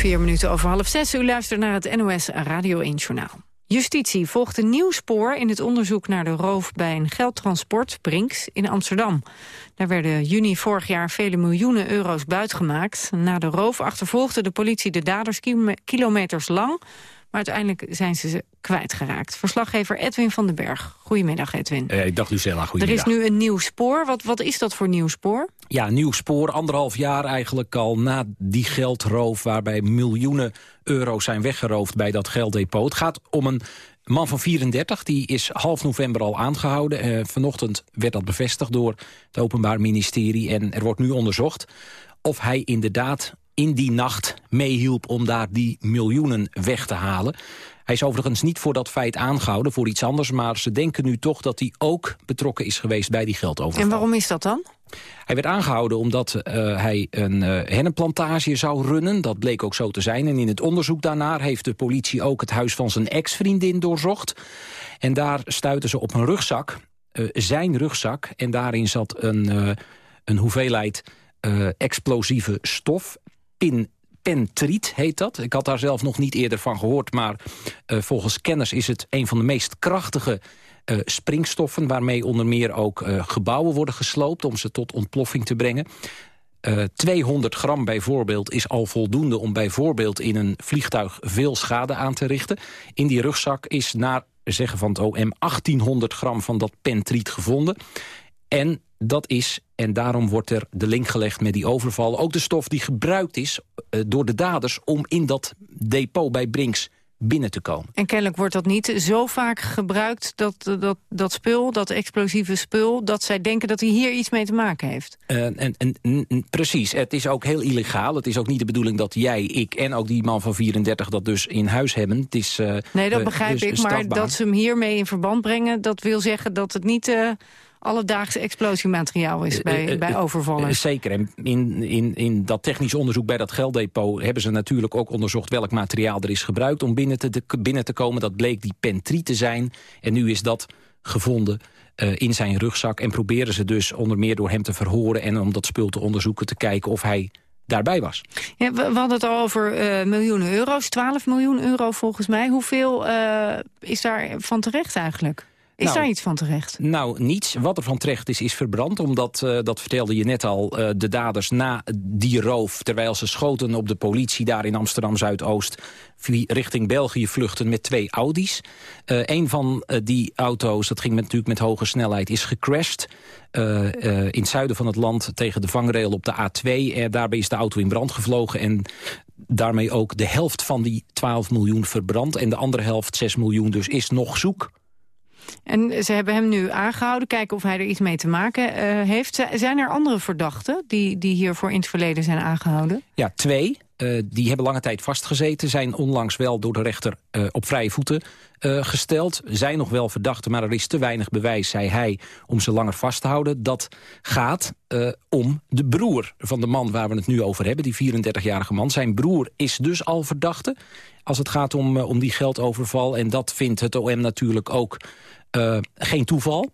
Vier minuten over half zes. U luistert naar het NOS Radio 1 Journaal. Justitie volgt een nieuw spoor in het onderzoek naar de roof bij een geldtransport, Brinks, in Amsterdam. Daar werden juni vorig jaar vele miljoenen euro's buitgemaakt. Na de roof achtervolgde de politie de daders kilometers lang, maar uiteindelijk zijn ze ze kwijtgeraakt. Verslaggever Edwin van den Berg. Goedemiddag, Edwin. Eh, dag Lucella, Er goedemiddag. is nu een nieuw spoor. Wat, wat is dat voor nieuw spoor? Ja, nieuw spoor, anderhalf jaar eigenlijk al na die geldroof... waarbij miljoenen euro's zijn weggeroofd bij dat gelddepot. Het gaat om een man van 34, die is half november al aangehouden. Eh, vanochtend werd dat bevestigd door het Openbaar Ministerie... en er wordt nu onderzocht of hij inderdaad in die nacht meehielp om daar die miljoenen weg te halen. Hij is overigens niet voor dat feit aangehouden, voor iets anders... maar ze denken nu toch dat hij ook betrokken is geweest bij die geldoverval. En waarom is dat dan? Hij werd aangehouden omdat uh, hij een uh, hennenplantage zou runnen. Dat bleek ook zo te zijn. En in het onderzoek daarnaar heeft de politie ook het huis van zijn ex-vriendin doorzocht. En daar stuitten ze op een rugzak, uh, zijn rugzak. En daarin zat een, een hoeveelheid explosieve stof, pin pentriet heet dat. Ik had daar zelf nog niet eerder van gehoord... maar uh, volgens kenners is het een van de meest krachtige uh, springstoffen... waarmee onder meer ook uh, gebouwen worden gesloopt... om ze tot ontploffing te brengen. 200 gram bijvoorbeeld is al voldoende om bijvoorbeeld in een vliegtuig veel schade aan te richten. In die rugzak is naar zeggen van het OM 1800 gram van dat pentriet gevonden. En dat is, en daarom wordt er de link gelegd met die overval... ook de stof die gebruikt is uh, door de daders om in dat depot bij Brinks binnen te komen. En kennelijk wordt dat niet zo vaak gebruikt, dat, dat, dat spul, dat explosieve spul... dat zij denken dat hij hier iets mee te maken heeft. Uh, en, en, en, precies, het is ook heel illegaal. Het is ook niet de bedoeling dat jij, ik en ook die man van 34 dat dus in huis hebben. Het is, uh, nee, dat begrijp dus ik, maar strafbaar. dat ze hem hiermee in verband brengen... dat wil zeggen dat het niet... Alledaagse explosiemateriaal is bij, uh, uh, bij overvallen. Uh, zeker. En in, in, in dat technisch onderzoek bij dat gelddepot... hebben ze natuurlijk ook onderzocht welk materiaal er is gebruikt... om binnen te, de, binnen te komen. Dat bleek die pentriet te zijn. En nu is dat gevonden uh, in zijn rugzak. En proberen ze dus onder meer door hem te verhoren... en om dat spul te onderzoeken te kijken of hij daarbij was. Ja, we, we hadden het al over uh, miljoenen euro's. 12 miljoen euro volgens mij. Hoeveel uh, is daar van terecht eigenlijk? Is nou, daar iets van terecht? Nou, niets. Wat er van terecht is, is verbrand. Omdat, uh, dat vertelde je net al, uh, de daders na die roof... terwijl ze schoten op de politie daar in Amsterdam-Zuidoost... richting België vluchten met twee Audi's. Uh, een van die auto's, dat ging met, natuurlijk met hoge snelheid, is gecrashed... in het zuiden van het land tegen de vangrail op de A2. En daarbij is de auto in brand gevlogen en daarmee ook de helft van die 12 miljoen verbrand. En de andere helft, 6 miljoen, dus is nog zoek. En ze hebben hem nu aangehouden, kijken of hij er iets mee te maken uh, heeft. Zijn er andere verdachten die, die hiervoor in het verleden zijn aangehouden? Ja, twee. Uh, die hebben lange tijd vastgezeten. Zijn onlangs wel door de rechter uh, op vrije voeten uh, gesteld. Zijn nog wel verdachten, maar er is te weinig bewijs, zei hij... om ze langer vast te houden. Dat gaat om de broer van de man waar we het nu over hebben. Die 34-jarige man. Zijn broer is dus al verdachte. Als het gaat om, om die geldoverval. En dat vindt het OM natuurlijk ook geen toeval.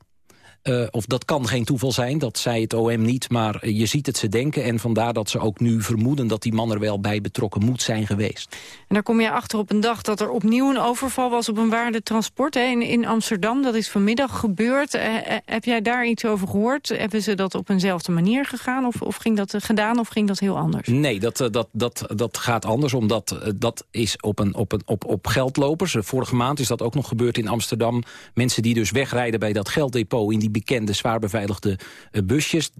Uh, of dat kan geen toeval zijn, dat zei het OM niet, maar je ziet het ze denken. En vandaar dat ze ook nu vermoeden dat die man er wel bij betrokken moet zijn geweest. En daar kom je achter op een dag dat er opnieuw een overval was op een waardetransport hè, in, in Amsterdam. Dat is vanmiddag gebeurd. Uh, heb jij daar iets over gehoord? Hebben ze dat op eenzelfde manier gegaan of, of ging dat, gedaan of ging dat heel anders? Nee, dat, dat, dat, dat gaat anders, omdat dat is op, een, op, een, op, op geldlopers. Vorige maand is dat ook nog gebeurd in Amsterdam. Mensen die dus wegrijden bij dat gelddepot in die bekende zwaar beveiligde uh, busjes.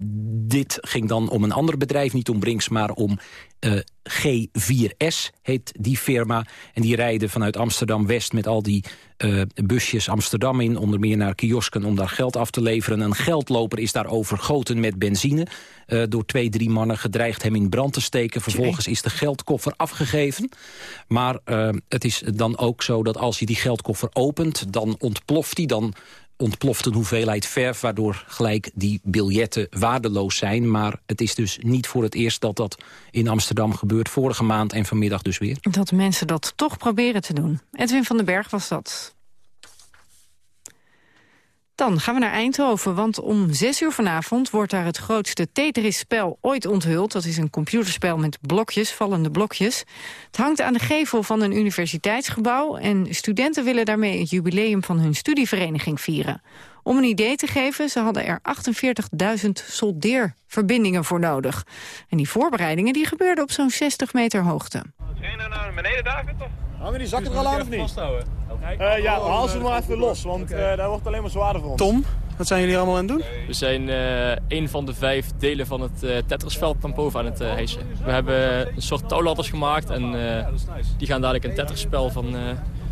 Dit ging dan om een ander bedrijf, niet om Brinks, maar om uh, G4S heet die firma. En die rijden vanuit Amsterdam-West met al die uh, busjes Amsterdam in. Onder meer naar kiosken om daar geld af te leveren. Een geldloper is daar overgoten met benzine. Uh, door twee, drie mannen gedreigd hem in brand te steken. Vervolgens is de geldkoffer afgegeven. Maar het is dan ook zo dat als je die geldkoffer opent... dan ontploft die, dan ontploft een hoeveelheid verf... waardoor gelijk die biljetten waardeloos zijn. Maar het is dus niet voor het eerst dat dat in Amsterdam gebeurt. Vorige maand en vanmiddag dus weer. Dat mensen dat toch proberen te doen. Edwin van den Berg was dat. Dan gaan we naar Eindhoven, want om zes uur vanavond... wordt daar het grootste Tetris-spel ooit onthuld. Dat is een computerspel met blokjes, vallende blokjes. Het hangt aan de gevel van een universiteitsgebouw... en studenten willen daarmee het jubileum van hun studievereniging vieren. Om een idee te geven, ze hadden er 48.000 soldeerverbindingen voor nodig. En die voorbereidingen die gebeurden op zo'n 60 meter hoogte. Trainer naar beneden, David, toch? Hangen die zakken er al aan of niet? Vasthouden. Uh, ja, haal ze maar even los, want uh, daar wordt alleen maar zwaarder voor ons. Tom, wat zijn jullie allemaal aan het doen? We zijn uh, een van de vijf delen van het uh, Tetrisveld van boven aan het uh, hijsen. We hebben een soort touwladders gemaakt en die gaan dadelijk een Tetrisspel van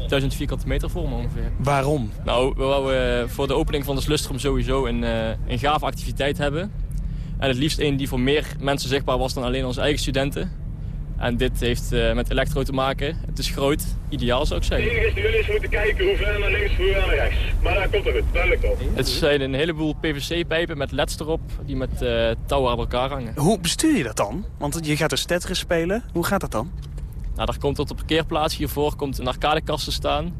1000 vierkante meter vormen ongeveer. Waarom? Nou, we wouden voor de opening van de Slustrum sowieso een, een gave activiteit hebben. En het liefst een die voor meer mensen zichtbaar was dan alleen onze eigen studenten. En dit heeft uh, met elektro te maken. Het is groot, ideaal zou ik zeggen. Het enige is, jullie eens moeten kijken hoe ver naar links, hoe ver naar rechts. Maar daar komt het goed, duidelijk toch. Het zijn een heleboel PVC-pijpen met leds erop, die met uh, touwen aan elkaar hangen. Hoe bestuur je dat dan? Want je gaat dus Tetris spelen. Hoe gaat dat dan? Nou, daar komt op de parkeerplaats hiervoor komt een arcadekast te staan.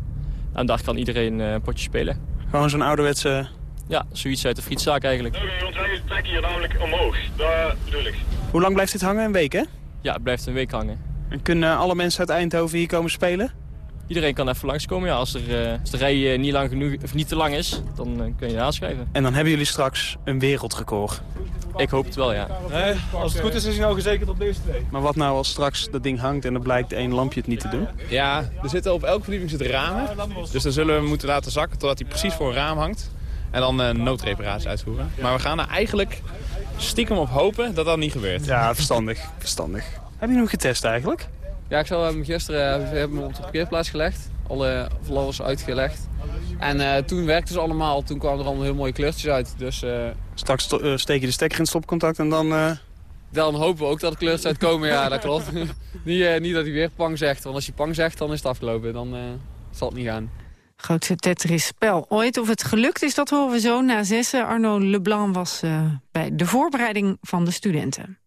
En daar kan iedereen uh, een potje spelen. Gewoon zo'n ouderwetse... Ja, zoiets uit de frietzaak eigenlijk. Oké, want wij trekken hier namelijk omhoog. Daar bedoel ik. Hoe lang blijft dit hangen? Een week, hè? Ja, het blijft een week hangen. En kunnen alle mensen uit Eindhoven hier komen spelen? Iedereen kan even langskomen. Ja, als, er, uh, als de rij uh, niet, lang genoeg, of niet te lang is, dan uh, kun je aanschrijven. En dan hebben jullie straks een wereldrecord? Ik hoop het wel, ja. Nee, als het goed is, is hij nou gezekerd op deze twee. Maar wat nou als straks dat ding hangt en er blijkt één lampje het niet te doen? Ja, er zitten op elke verdieping zitten ramen. Dus dan zullen we moeten laten zakken totdat hij precies voor een raam hangt. En dan noodreparaties uitvoeren. Maar we gaan er eigenlijk stiekem op hopen dat dat niet gebeurt. Ja, verstandig. verstandig. Heb je hem getest eigenlijk? Ja, ik heb hem gisteren heb hem op de parkeerplaats gelegd. Alle vloers uitgelegd. En uh, toen werkte ze allemaal. Toen kwamen er allemaal heel mooie kleurtjes uit. Dus, uh, Straks uh, steek je de stekker in het stopcontact en dan... Dan hopen we ook dat er kleurtjes uitkomen. ja, dat klopt. niet, niet dat hij weer pang zegt. Want als hij pang zegt, dan is het afgelopen. Dan zal het niet gaan. Grootste Tetris-spel ooit. Of het gelukt is, dat horen we zo na zessen. Arno Leblanc was bij de voorbereiding van de studenten.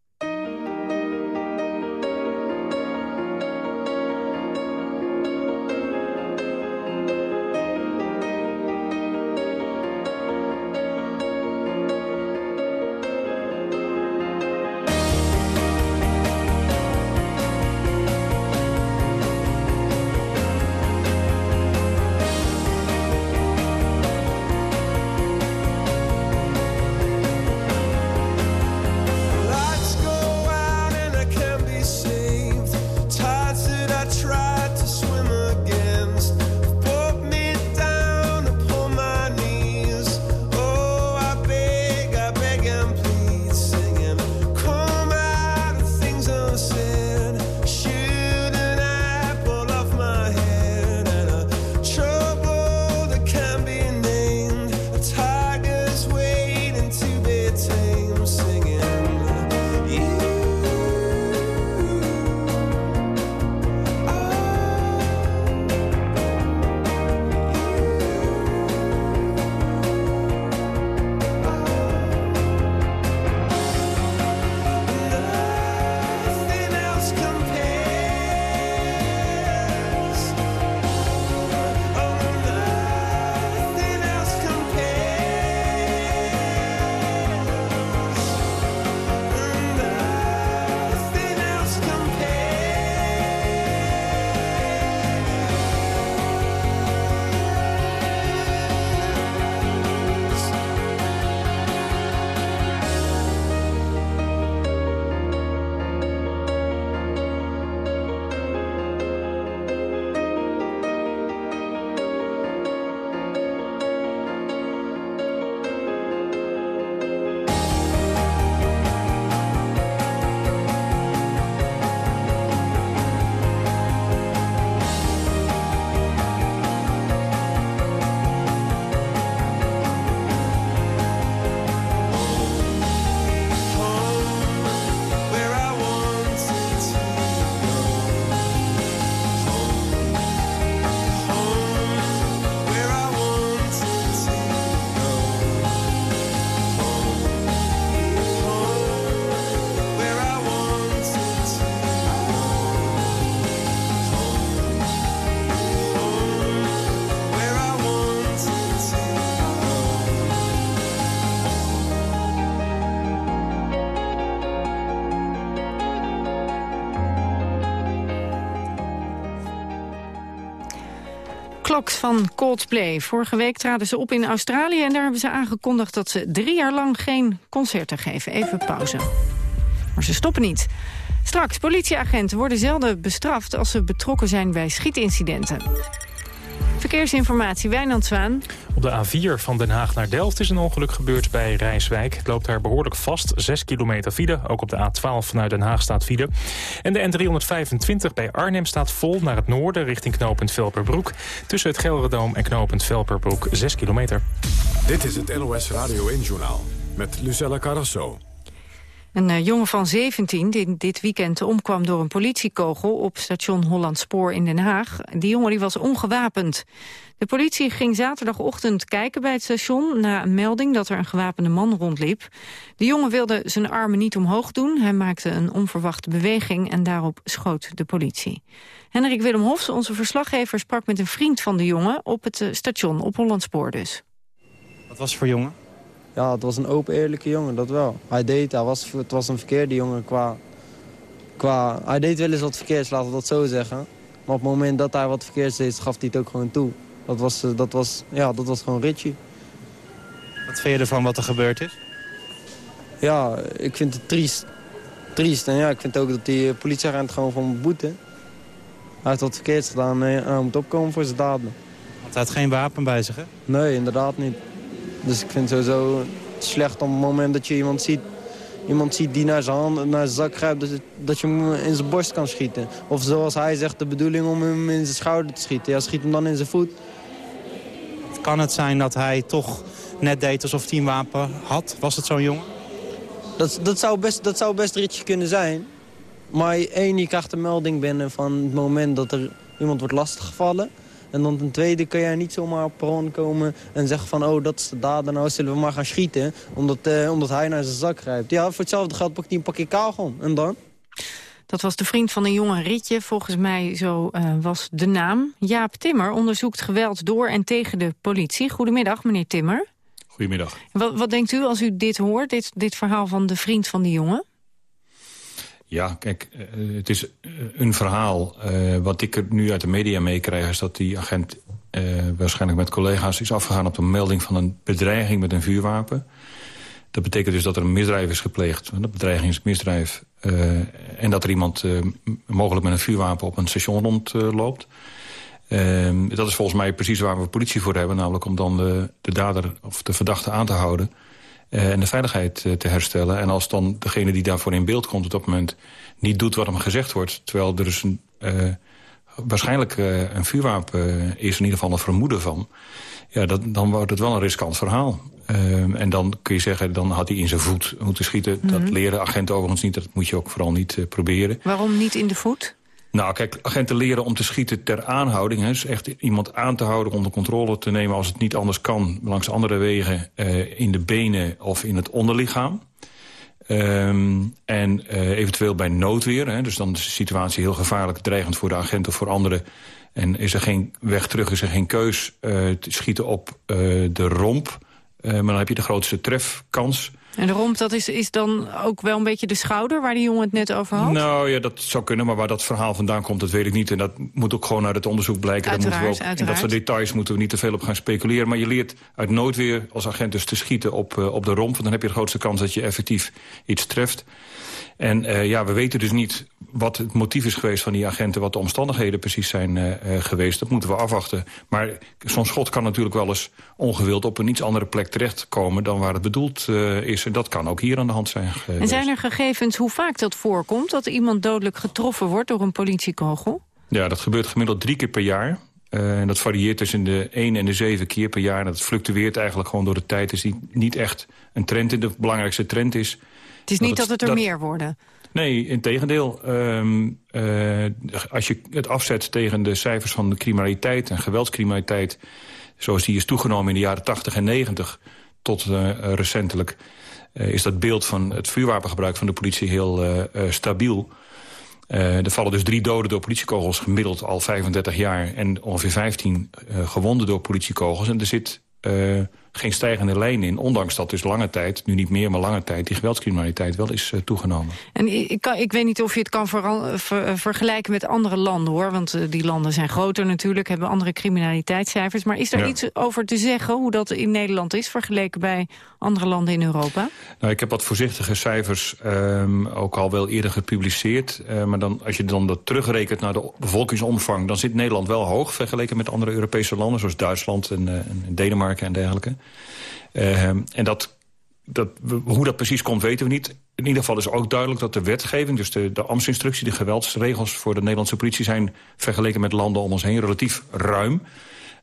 Van Coldplay. Vorige week traden ze op in Australië en daar hebben ze aangekondigd dat ze drie jaar lang geen concerten geven. Even pauze. Maar ze stoppen niet. Straks, politieagenten worden zelden bestraft als ze betrokken zijn bij schietincidenten. Verkeersinformatie, Wijnand Zwaan. Op de A4 van Den Haag naar Delft is een ongeluk gebeurd bij Rijswijk. Het loopt daar behoorlijk vast, 6 kilometer file. Ook op de A12 vanuit Den Haag staat file. En de N325 bij Arnhem staat vol naar het noorden richting knooppunt Velperbroek. Tussen het Gelredoom en knooppunt Velperbroek 6 kilometer. Dit is het NOS Radio 1-journaal met Lucella Carrasso. Een uh, jongen van 17 die dit weekend omkwam door een politiekogel op station Hollandspoor in Den Haag. Die jongen die was ongewapend. De politie ging zaterdagochtend kijken bij het station na een melding dat er een gewapende man rondliep. De jongen wilde zijn armen niet omhoog doen. Hij maakte een onverwachte beweging en daarop schoot de politie. Henrik Willem Hofs, onze verslaggever, sprak met een vriend van de jongen op het uh, station op Hollandspoor dus. Wat was het voor jongen? Ja, het was een open, eerlijke jongen, dat wel. Hij deed, hij was, het was een verkeerde jongen qua, qua... Hij deed wel eens wat verkeers, laten we dat zo zeggen. Maar op het moment dat hij wat verkeers deed, gaf hij het ook gewoon toe. Dat was, eh, dat was, ja, dat was gewoon Richie. Wat vind je ervan wat er gebeurd is? Ja, ik vind het triest. Triest. En ja, ik vind ook dat die politieagent gewoon van boete. Hij heeft wat verkeerds gedaan en hij moet opkomen voor zijn daden. Want hij had geen wapen bij zich, hè? Nee, inderdaad niet. Dus ik vind het sowieso slecht op het moment dat je iemand ziet, iemand ziet die naar zijn, hand, naar zijn zak grijpt... Dat, dat je hem in zijn borst kan schieten. Of zoals hij zegt, de bedoeling om hem in zijn schouder te schieten. Ja, schiet hem dan in zijn voet. Kan het zijn dat hij toch net deed alsof hij een wapen had? Was het zo'n jongen? Dat, dat, zou best, dat zou best Ritje kunnen zijn. Maar één, je krijgt een melding binnen van het moment dat er iemand wordt lastiggevallen... En dan ten tweede kun jij niet zomaar op perron komen en zeggen van... oh, dat is de dader, nou zullen we maar gaan schieten. Omdat, eh, omdat hij naar zijn zak grijpt. Ja, voor hetzelfde geld pakt hij een pakje kaalgom. En dan? Dat was de vriend van een jonge Ritje. Volgens mij zo uh, was de naam. Jaap Timmer onderzoekt geweld door en tegen de politie. Goedemiddag, meneer Timmer. Goedemiddag. Wat, wat denkt u als u dit hoort, dit, dit verhaal van de vriend van die jongen? Ja, kijk, uh, het is uh, een verhaal. Uh, wat ik er nu uit de media meekrijg... is dat die agent waarschijnlijk met collega's is afgegaan... op een melding van een bedreiging met een vuurwapen. Dat betekent dus dat er een misdrijf is gepleegd. Een bedreiging is misdrijf. en dat er iemand mogelijk met een vuurwapen op een station rondloopt. Ehm, dat is volgens mij precies waar we politie voor hebben. Namelijk om dan de dader of de verdachte aan te houden... Uh, en de veiligheid uh, te herstellen. En als dan degene die daarvoor in beeld komt op dat moment... niet doet wat hem gezegd wordt... terwijl er dus een, uh, waarschijnlijk een vuurwapen is... in ieder geval een vermoeden van... ja, dat, dan wordt het wel een riskant verhaal. en dan kun je zeggen, dan had hij in zijn voet moeten schieten. Mm -hmm. Dat leren agenten overigens niet, dat moet je ook vooral niet proberen. Waarom niet in de voet? Nou, kijk, agenten leren om te schieten ter aanhouding. Hè, dus echt iemand aan te houden, onder controle te nemen... als het niet anders kan, langs andere wegen... Uh, in de benen of in het onderlichaam. Um, en uh, eventueel bij noodweer. Hè, dus dan is de situatie heel gevaarlijk, dreigend voor de agent of voor anderen. En is er geen weg terug, is er geen keus uh, te schieten op de romp. Uh, maar dan heb je de grootste trefkans. En de romp, dat is, is dan ook wel een beetje de schouder... waar die jongen het net over had? Nou ja, dat zou kunnen, maar waar dat verhaal vandaan komt... dat weet ik niet. En dat moet ook gewoon uit het onderzoek blijken. Uiteraard, moeten we ook, in dat soort details moeten we niet te veel op gaan speculeren. Maar je leert uit noodweer als agent dus te schieten op, uh, op de romp. Want dan heb je de grootste kans dat je effectief iets treft. En uh, ja, we weten dus niet wat het motief is geweest van die agenten... wat de omstandigheden precies zijn uh, geweest. Dat moeten we afwachten. Maar zo'n schot kan natuurlijk wel eens ongewild... op een iets andere plek terechtkomen dan waar het bedoeld uh, is. En dat kan ook hier aan de hand zijn geweest. En zijn er gegevens hoe vaak dat voorkomt... dat iemand dodelijk getroffen wordt door een politiekogel? Ja, dat gebeurt gemiddeld drie keer per jaar. Uh, en dat varieert tussen de 1 en de 7 keer per jaar. En dat fluctueert eigenlijk gewoon door de tijd. Het is niet, niet echt een trend. De belangrijkste trend is het is niet dat het, dat het er dat, meer worden? Nee, in tegendeel. Um, uh, als je het afzet tegen de cijfers van de criminaliteit en geweldscriminaliteit... zoals die is toegenomen in de jaren 80 en 90 tot uh, recentelijk... Uh, is dat beeld van het vuurwapengebruik van de politie heel stabiel. er vallen dus drie doden door politiekogels gemiddeld al 35 jaar... en ongeveer 15 gewonden door politiekogels. En er zit geen stijgende lijn in. Ondanks dat dus lange tijd, nu niet meer, maar lange tijd... die geweldscriminaliteit wel is uh, toegenomen. En ik, kan, ik weet niet of je het kan ver, ver, vergelijken met andere landen, hoor. Want uh, die landen zijn groter natuurlijk, hebben andere criminaliteitscijfers. Maar is ja. iets over te zeggen hoe dat in Nederland is... vergeleken bij andere landen in Europa? Nou, ik heb wat voorzichtige cijfers um, ook al wel eerder gepubliceerd. Uh, maar dan, als je dan dat terugrekent naar de bevolkingsomvang... dan zit Nederland wel hoog vergeleken met andere Europese landen... zoals Duitsland en, en Denemarken en dergelijke. Uh, en dat, dat, hoe dat precies komt, weten we niet. In ieder geval is ook duidelijk dat de wetgeving... dus de, de ambtsinstructie, de geweldsregels voor de Nederlandse politie... zijn vergeleken met landen om ons heen relatief ruim...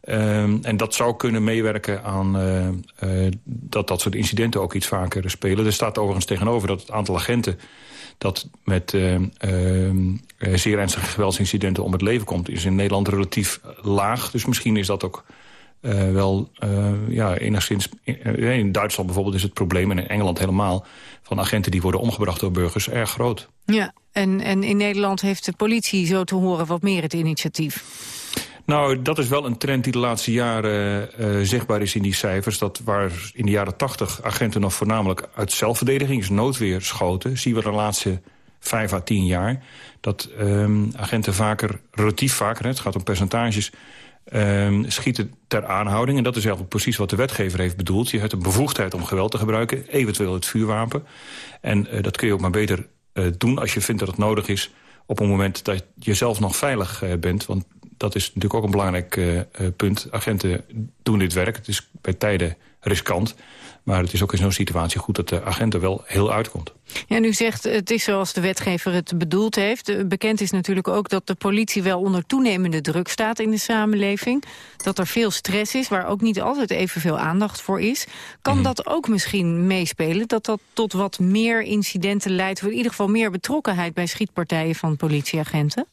Um, en dat zou kunnen meewerken aan uh, uh, dat dat soort incidenten ook iets vaker spelen. Er staat overigens tegenover dat het aantal agenten dat met uh, zeer ernstige geweldsincidenten om het leven komt... is in Nederland relatief laag. Dus misschien is dat ook wel ja, enigszins... in Duitsland bijvoorbeeld is het probleem, en in Engeland helemaal... van agenten die worden omgebracht door burgers erg groot. Ja, en, en in Nederland heeft de politie zo te horen wat meer het initiatief. Nou, dat is wel een trend die de laatste jaren uh, zichtbaar is in die cijfers. Dat waar in de jaren tachtig agenten nog voornamelijk uit zelfverdediging, dus noodweer schoten, zien we de laatste vijf à tien jaar. Dat um, agenten vaker, relatief vaker, het gaat om percentages, um, schieten ter aanhouding. En dat is eigenlijk precies wat de wetgever heeft bedoeld. Je hebt een bevoegdheid om geweld te gebruiken, eventueel het vuurwapen. En uh, dat kun je ook maar beter uh, doen als je vindt dat het nodig is op een moment dat je zelf nog veilig uh, bent. Want dat is natuurlijk ook een belangrijk punt. Agenten doen dit werk. Het is bij tijden riskant. Maar het is ook in zo'n situatie goed dat de agent er wel heel uitkomt. Ja, u zegt het is zoals de wetgever het bedoeld heeft. Bekend is natuurlijk ook dat de politie wel onder toenemende druk staat in de samenleving. Dat er veel stress is, waar ook niet altijd evenveel aandacht voor is. Kan mm -hmm. dat ook misschien meespelen? Dat dat tot wat meer incidenten leidt... of in ieder geval meer betrokkenheid bij schietpartijen van politieagenten?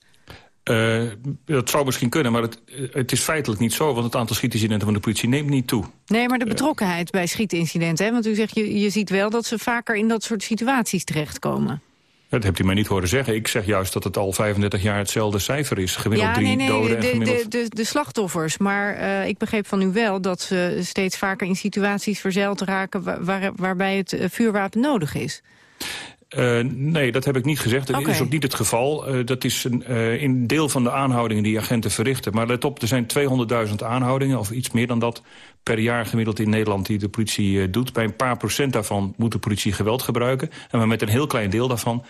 Uh, dat zou misschien kunnen, maar het, het, is feitelijk niet zo... want het aantal schietincidenten van de politie neemt niet toe. Nee, maar de betrokkenheid uh, bij schietincidenten... Hè? want u zegt, je, je ziet wel dat ze vaker in dat soort situaties terechtkomen. Dat hebt u mij niet horen zeggen. Ik zeg juist dat het al 35 jaar hetzelfde cijfer is. Gemiddeld ja, drie nee, nee, doden de, en gemiddeld... de, de, de slachtoffers. Maar uh, ik begreep van u wel dat ze steeds vaker in situaties verzeild raken... Waar, waar, waarbij het vuurwapen nodig is. Uh, nee, dat heb ik niet gezegd. Dat okay. is ook niet het geval. Uh, dat is een uh, in deel van de aanhoudingen die agenten verrichten. Maar let op, er zijn 200.000 aanhoudingen, of iets meer dan dat... per jaar gemiddeld in Nederland die de politie doet. Bij een paar procent daarvan moet de politie geweld gebruiken. En maar met een heel klein deel daarvan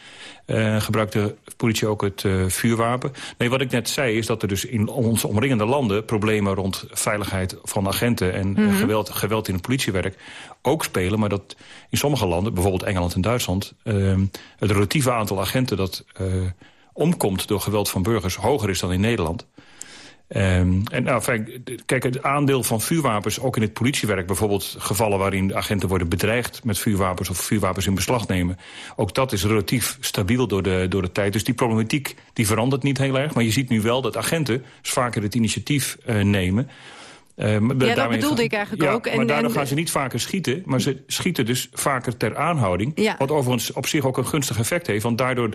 gebruikt de politie ook het vuurwapen. Nee, wat ik net zei is dat er dus in onze omringende landen... problemen rond veiligheid van agenten en mm -hmm. geweld, geweld in het politiewerk ook spelen. Maar dat in sommige landen, bijvoorbeeld Engeland en Duitsland... Uh, het relatieve aantal agenten dat uh, omkomt door geweld van burgers... hoger is dan in Nederland. Um, en nou, fijn, kijk, het aandeel van vuurwapens, ook in het politiewerk... bijvoorbeeld gevallen waarin agenten worden bedreigd met vuurwapens... of vuurwapens in beslag nemen. Ook dat is relatief stabiel door de, door de tijd. Dus die problematiek die verandert niet heel erg. Maar je ziet nu wel dat agenten vaker het initiatief uh, nemen... Uh, ja, dat bedoelde ik eigenlijk ja, ook. En, maar daardoor en, gaan ze niet vaker schieten, maar ze schieten dus vaker ter aanhouding. Ja. Wat overigens op zich ook een gunstig effect heeft, want daardoor...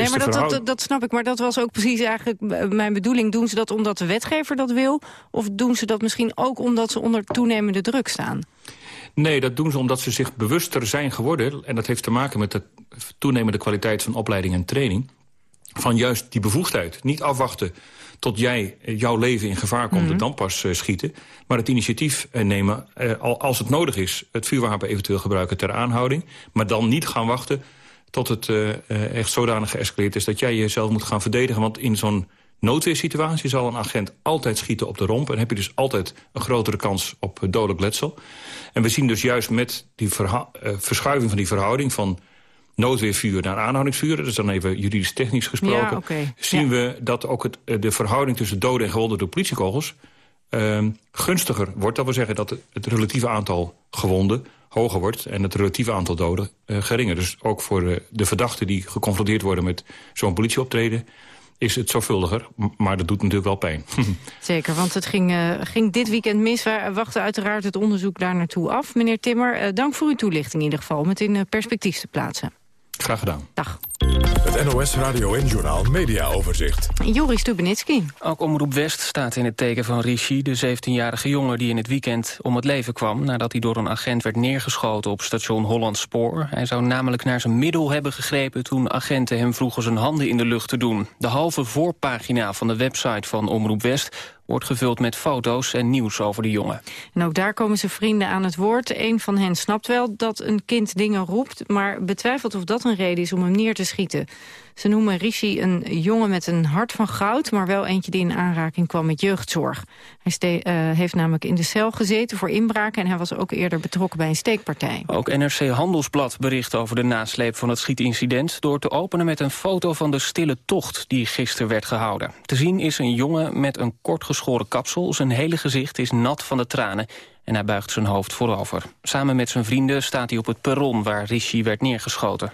Nee, maar dat, dat, dat, snap ik. Maar dat was ook precies eigenlijk mijn bedoeling. Doen ze dat omdat de wetgever dat wil? Of doen ze dat misschien ook omdat ze onder toenemende druk staan? Nee, dat doen ze omdat ze zich bewuster zijn geworden. En dat heeft te maken met de toenemende kwaliteit van opleiding en training. Van juist die bevoegdheid. Niet afwachten tot jij, jouw leven in gevaar komt mm -hmm. en dan pas uh, schieten. Maar het initiatief uh, nemen, uh, als het nodig is... het vuurwapen eventueel gebruiken ter aanhouding. Maar dan niet gaan wachten tot het echt zodanig geëscaleerd is... dat jij jezelf moet gaan verdedigen. Want in zo'n noodweersituatie zal een agent altijd schieten op de romp... en heb je dus altijd een grotere kans op dodelijk letsel. En we zien dus juist met die verschuiving van die verhouding... van noodweervuur naar aanhoudingsvuur... dat is dan even juridisch technisch gesproken... Ja, okay. zien ja. we dat ook het, de verhouding tussen doden en gewonden door politiekogels... Uh, gunstiger wordt. Dat wil zeggen dat het relatieve aantal gewonden hoger wordt... en het relatieve aantal doden uh, geringer. Dus ook voor uh, de verdachten die geconfronteerd worden met zo'n politieoptreden is het zorgvuldiger, maar dat doet natuurlijk wel pijn. Zeker, want het ging, uh, ging dit weekend mis. We wachten uiteraard het onderzoek daar naartoe af. Meneer Timmer, dank voor uw toelichting in ieder geval... om het in perspectief te plaatsen. Graag gedaan. Dag. Het NOS Radio en Journal Media Overzicht. Joris Stubenitski. Ook Omroep West staat in het teken van Rishi, de 17-jarige jongen die in het weekend om het leven kwam nadat hij door een agent werd neergeschoten op station Holland Spoor. Hij zou namelijk naar zijn middel hebben gegrepen toen agenten hem vroegen zijn handen in de lucht te doen. De halve voorpagina van de website van Omroep West wordt gevuld met foto's en nieuws over de jongen. En ook daar komen zijn vrienden aan het woord. Een van hen snapt wel dat een kind dingen roept... maar betwijfelt of dat een reden is om hem neer te schieten. Ze noemen Rishi een jongen met een hart van goud... maar wel eentje die in aanraking kwam met jeugdzorg. Hij uh, heeft namelijk in de cel gezeten voor inbraken... en hij was ook eerder betrokken bij een steekpartij. Ook NRC Handelsblad bericht over de nasleep van het schietincident... door te openen met een foto van de stille tocht die gisteren werd gehouden. Te zien is een jongen met een kort geschoren kapsel. Zijn hele gezicht is nat van de tranen en hij buigt zijn hoofd voorover. Samen met zijn vrienden staat hij op het perron waar Rishi werd neergeschoten.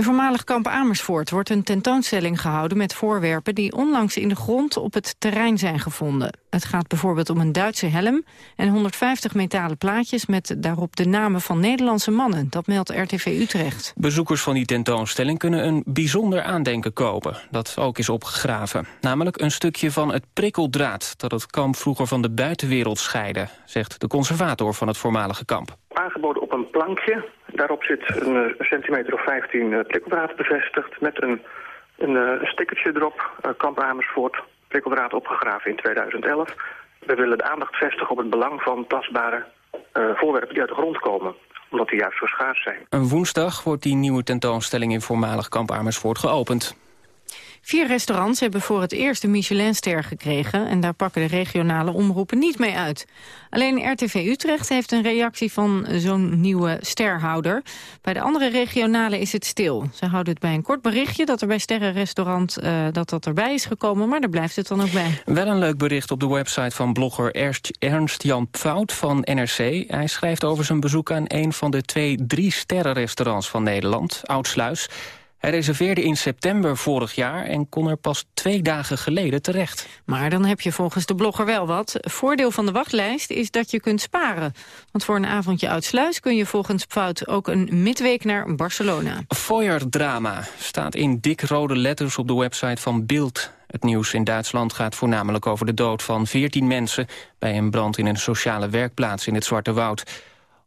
In voormalig kamp Amersfoort wordt een tentoonstelling gehouden met voorwerpen die onlangs in de grond op het terrein zijn gevonden. Het gaat bijvoorbeeld om een Duitse helm en 150 metalen plaatjes met daarop de namen van Nederlandse mannen. Dat meldt RTV Utrecht. Bezoekers van die tentoonstelling kunnen een bijzonder aandenken kopen, dat ook is opgegraven. Namelijk een stukje van het prikkeldraad dat het kamp vroeger van de buitenwereld scheidde, zegt de conservator van het voormalige kamp. Aangeboden op een plankje Daarop zit een, een centimeter of 15 uh, prikkeldraad bevestigd met een, een, uh, stickertje erop. Kamp Amersfoort, prikkeldraad opgegraven in 2011. We willen de aandacht vestigen op het belang van tastbare voorwerpen die uit de grond komen omdat die juist zo schaars zijn. Een woensdag wordt die nieuwe tentoonstelling in voormalig kamp Amersfoort geopend. Vier restaurants hebben voor het eerst een Michelinster gekregen... en daar pakken de regionale omroepen niet mee uit. Alleen RTV Utrecht heeft een reactie van zo'n nieuwe sterhouder. Bij de andere regionale is het stil. Ze houden het bij een kort berichtje dat er bij Sterrenrestaurant uh, dat dat erbij is gekomen... maar daar blijft het dan ook bij. Wel een leuk bericht op de website van blogger Ernst-Jan Pfout van NRC. Hij schrijft over zijn bezoek aan een van de twee drie sterrenrestaurants van Nederland, Oudsluis... Hij reserveerde in september vorig jaar en kon er pas twee dagen geleden terecht. Maar dan heb je volgens de blogger wel wat. Voordeel van de wachtlijst is dat je kunt sparen. Want voor een avondje uitsluis kun je volgens Fout ook een midweek naar Barcelona. Feuerdrama staat in dik rode letters op de website van Bild. Het nieuws in Duitsland gaat voornamelijk over de dood van 14 mensen... bij een brand in een sociale werkplaats in het Zwarte Woud.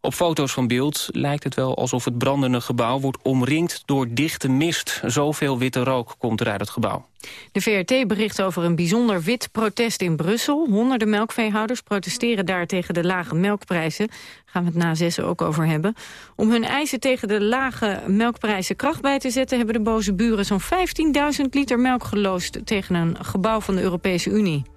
Op foto's van beeld lijkt het wel alsof het brandende gebouw wordt omringd door dichte mist. Zoveel witte rook komt er uit het gebouw. De VRT bericht over een bijzonder wit protest in Brussel. Honderden melkveehouders protesteren daar tegen de lage melkprijzen. Daar gaan we het na zes ook over hebben. Om hun eisen tegen de lage melkprijzen kracht bij te zetten... hebben de boze buren zo'n 15.000 liter melk geloosd... tegen een gebouw van de Europese Unie.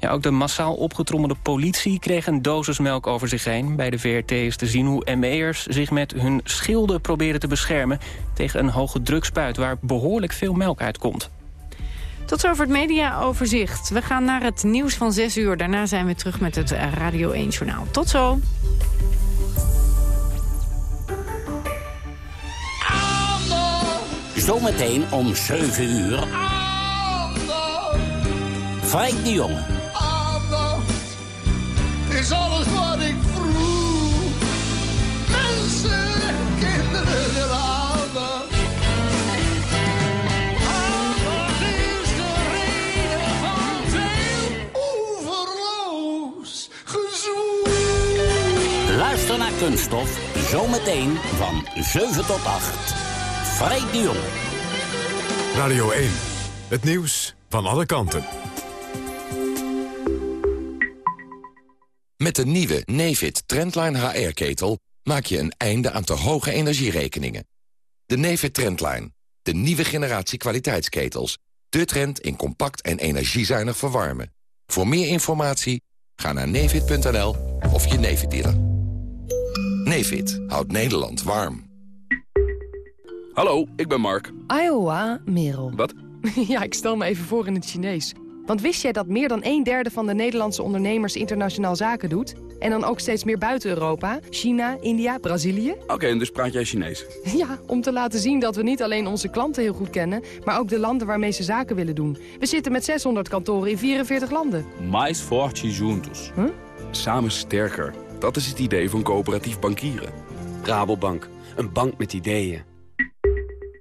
Ja, ook de massaal opgetrommelde politie kreeg een dosis melk over zich heen. Bij de VRT is te zien hoe ME'ers zich met hun schilden proberen te beschermen... tegen een hoge drukspuit waar behoorlijk veel melk uitkomt. Tot zover het mediaoverzicht. We gaan naar het nieuws van 6 uur. Daarna zijn we terug met het Radio 1-journaal. Tot zo. Zometeen om 7 uur. Frank de Jonge is alles wat ik vroeg. Mensen, kinderen de aandacht. Aandacht is de reden van veel oeverloos gezoek. Luister naar Kunststof, zometeen van 7 tot 8. Freek de Jong. Radio 1, het nieuws van alle kanten. Met de nieuwe Nefit Trendline HR-ketel maak je een einde aan te hoge energierekeningen. De Nefit Trendline, de nieuwe generatie kwaliteitsketels. De trend in compact en energiezuinig verwarmen. Voor meer informatie ga naar nefit.nl of je Nefit dealer. Nefit houdt Nederland warm. Hallo, ik ben Mark. Iowa, Merel. Wat? ja, ik stel me even voor in het Chinees. Want wist jij dat meer dan een derde van de Nederlandse ondernemers internationaal zaken doet? En dan ook steeds meer buiten Europa? China, India, Brazilië? Oké, en dus praat jij Chinees? Ja, om te laten zien dat we niet alleen onze klanten heel goed kennen... maar ook de landen waarmee ze zaken willen doen. We zitten met 600 kantoren in 44 landen. Mais forte juntos. Huh? Samen sterker. Dat is het idee van coöperatief bankieren. Rabobank, een bank met ideeën.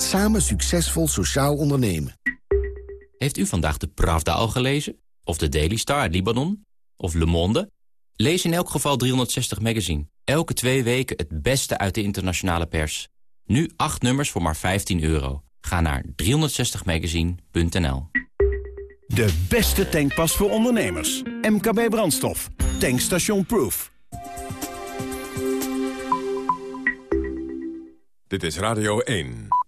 Samen succesvol sociaal ondernemen. Heeft u vandaag de Pravda al gelezen? Of de Daily Star uit Libanon? Of Le Monde? Lees in elk geval 360 Magazine. Elke twee weken het beste uit de internationale pers. Nu acht nummers voor maar 15 euro. Ga naar 360magazine.nl De beste tankpas voor ondernemers. MKB Brandstof. Tankstation Proof. Dit is Radio 1.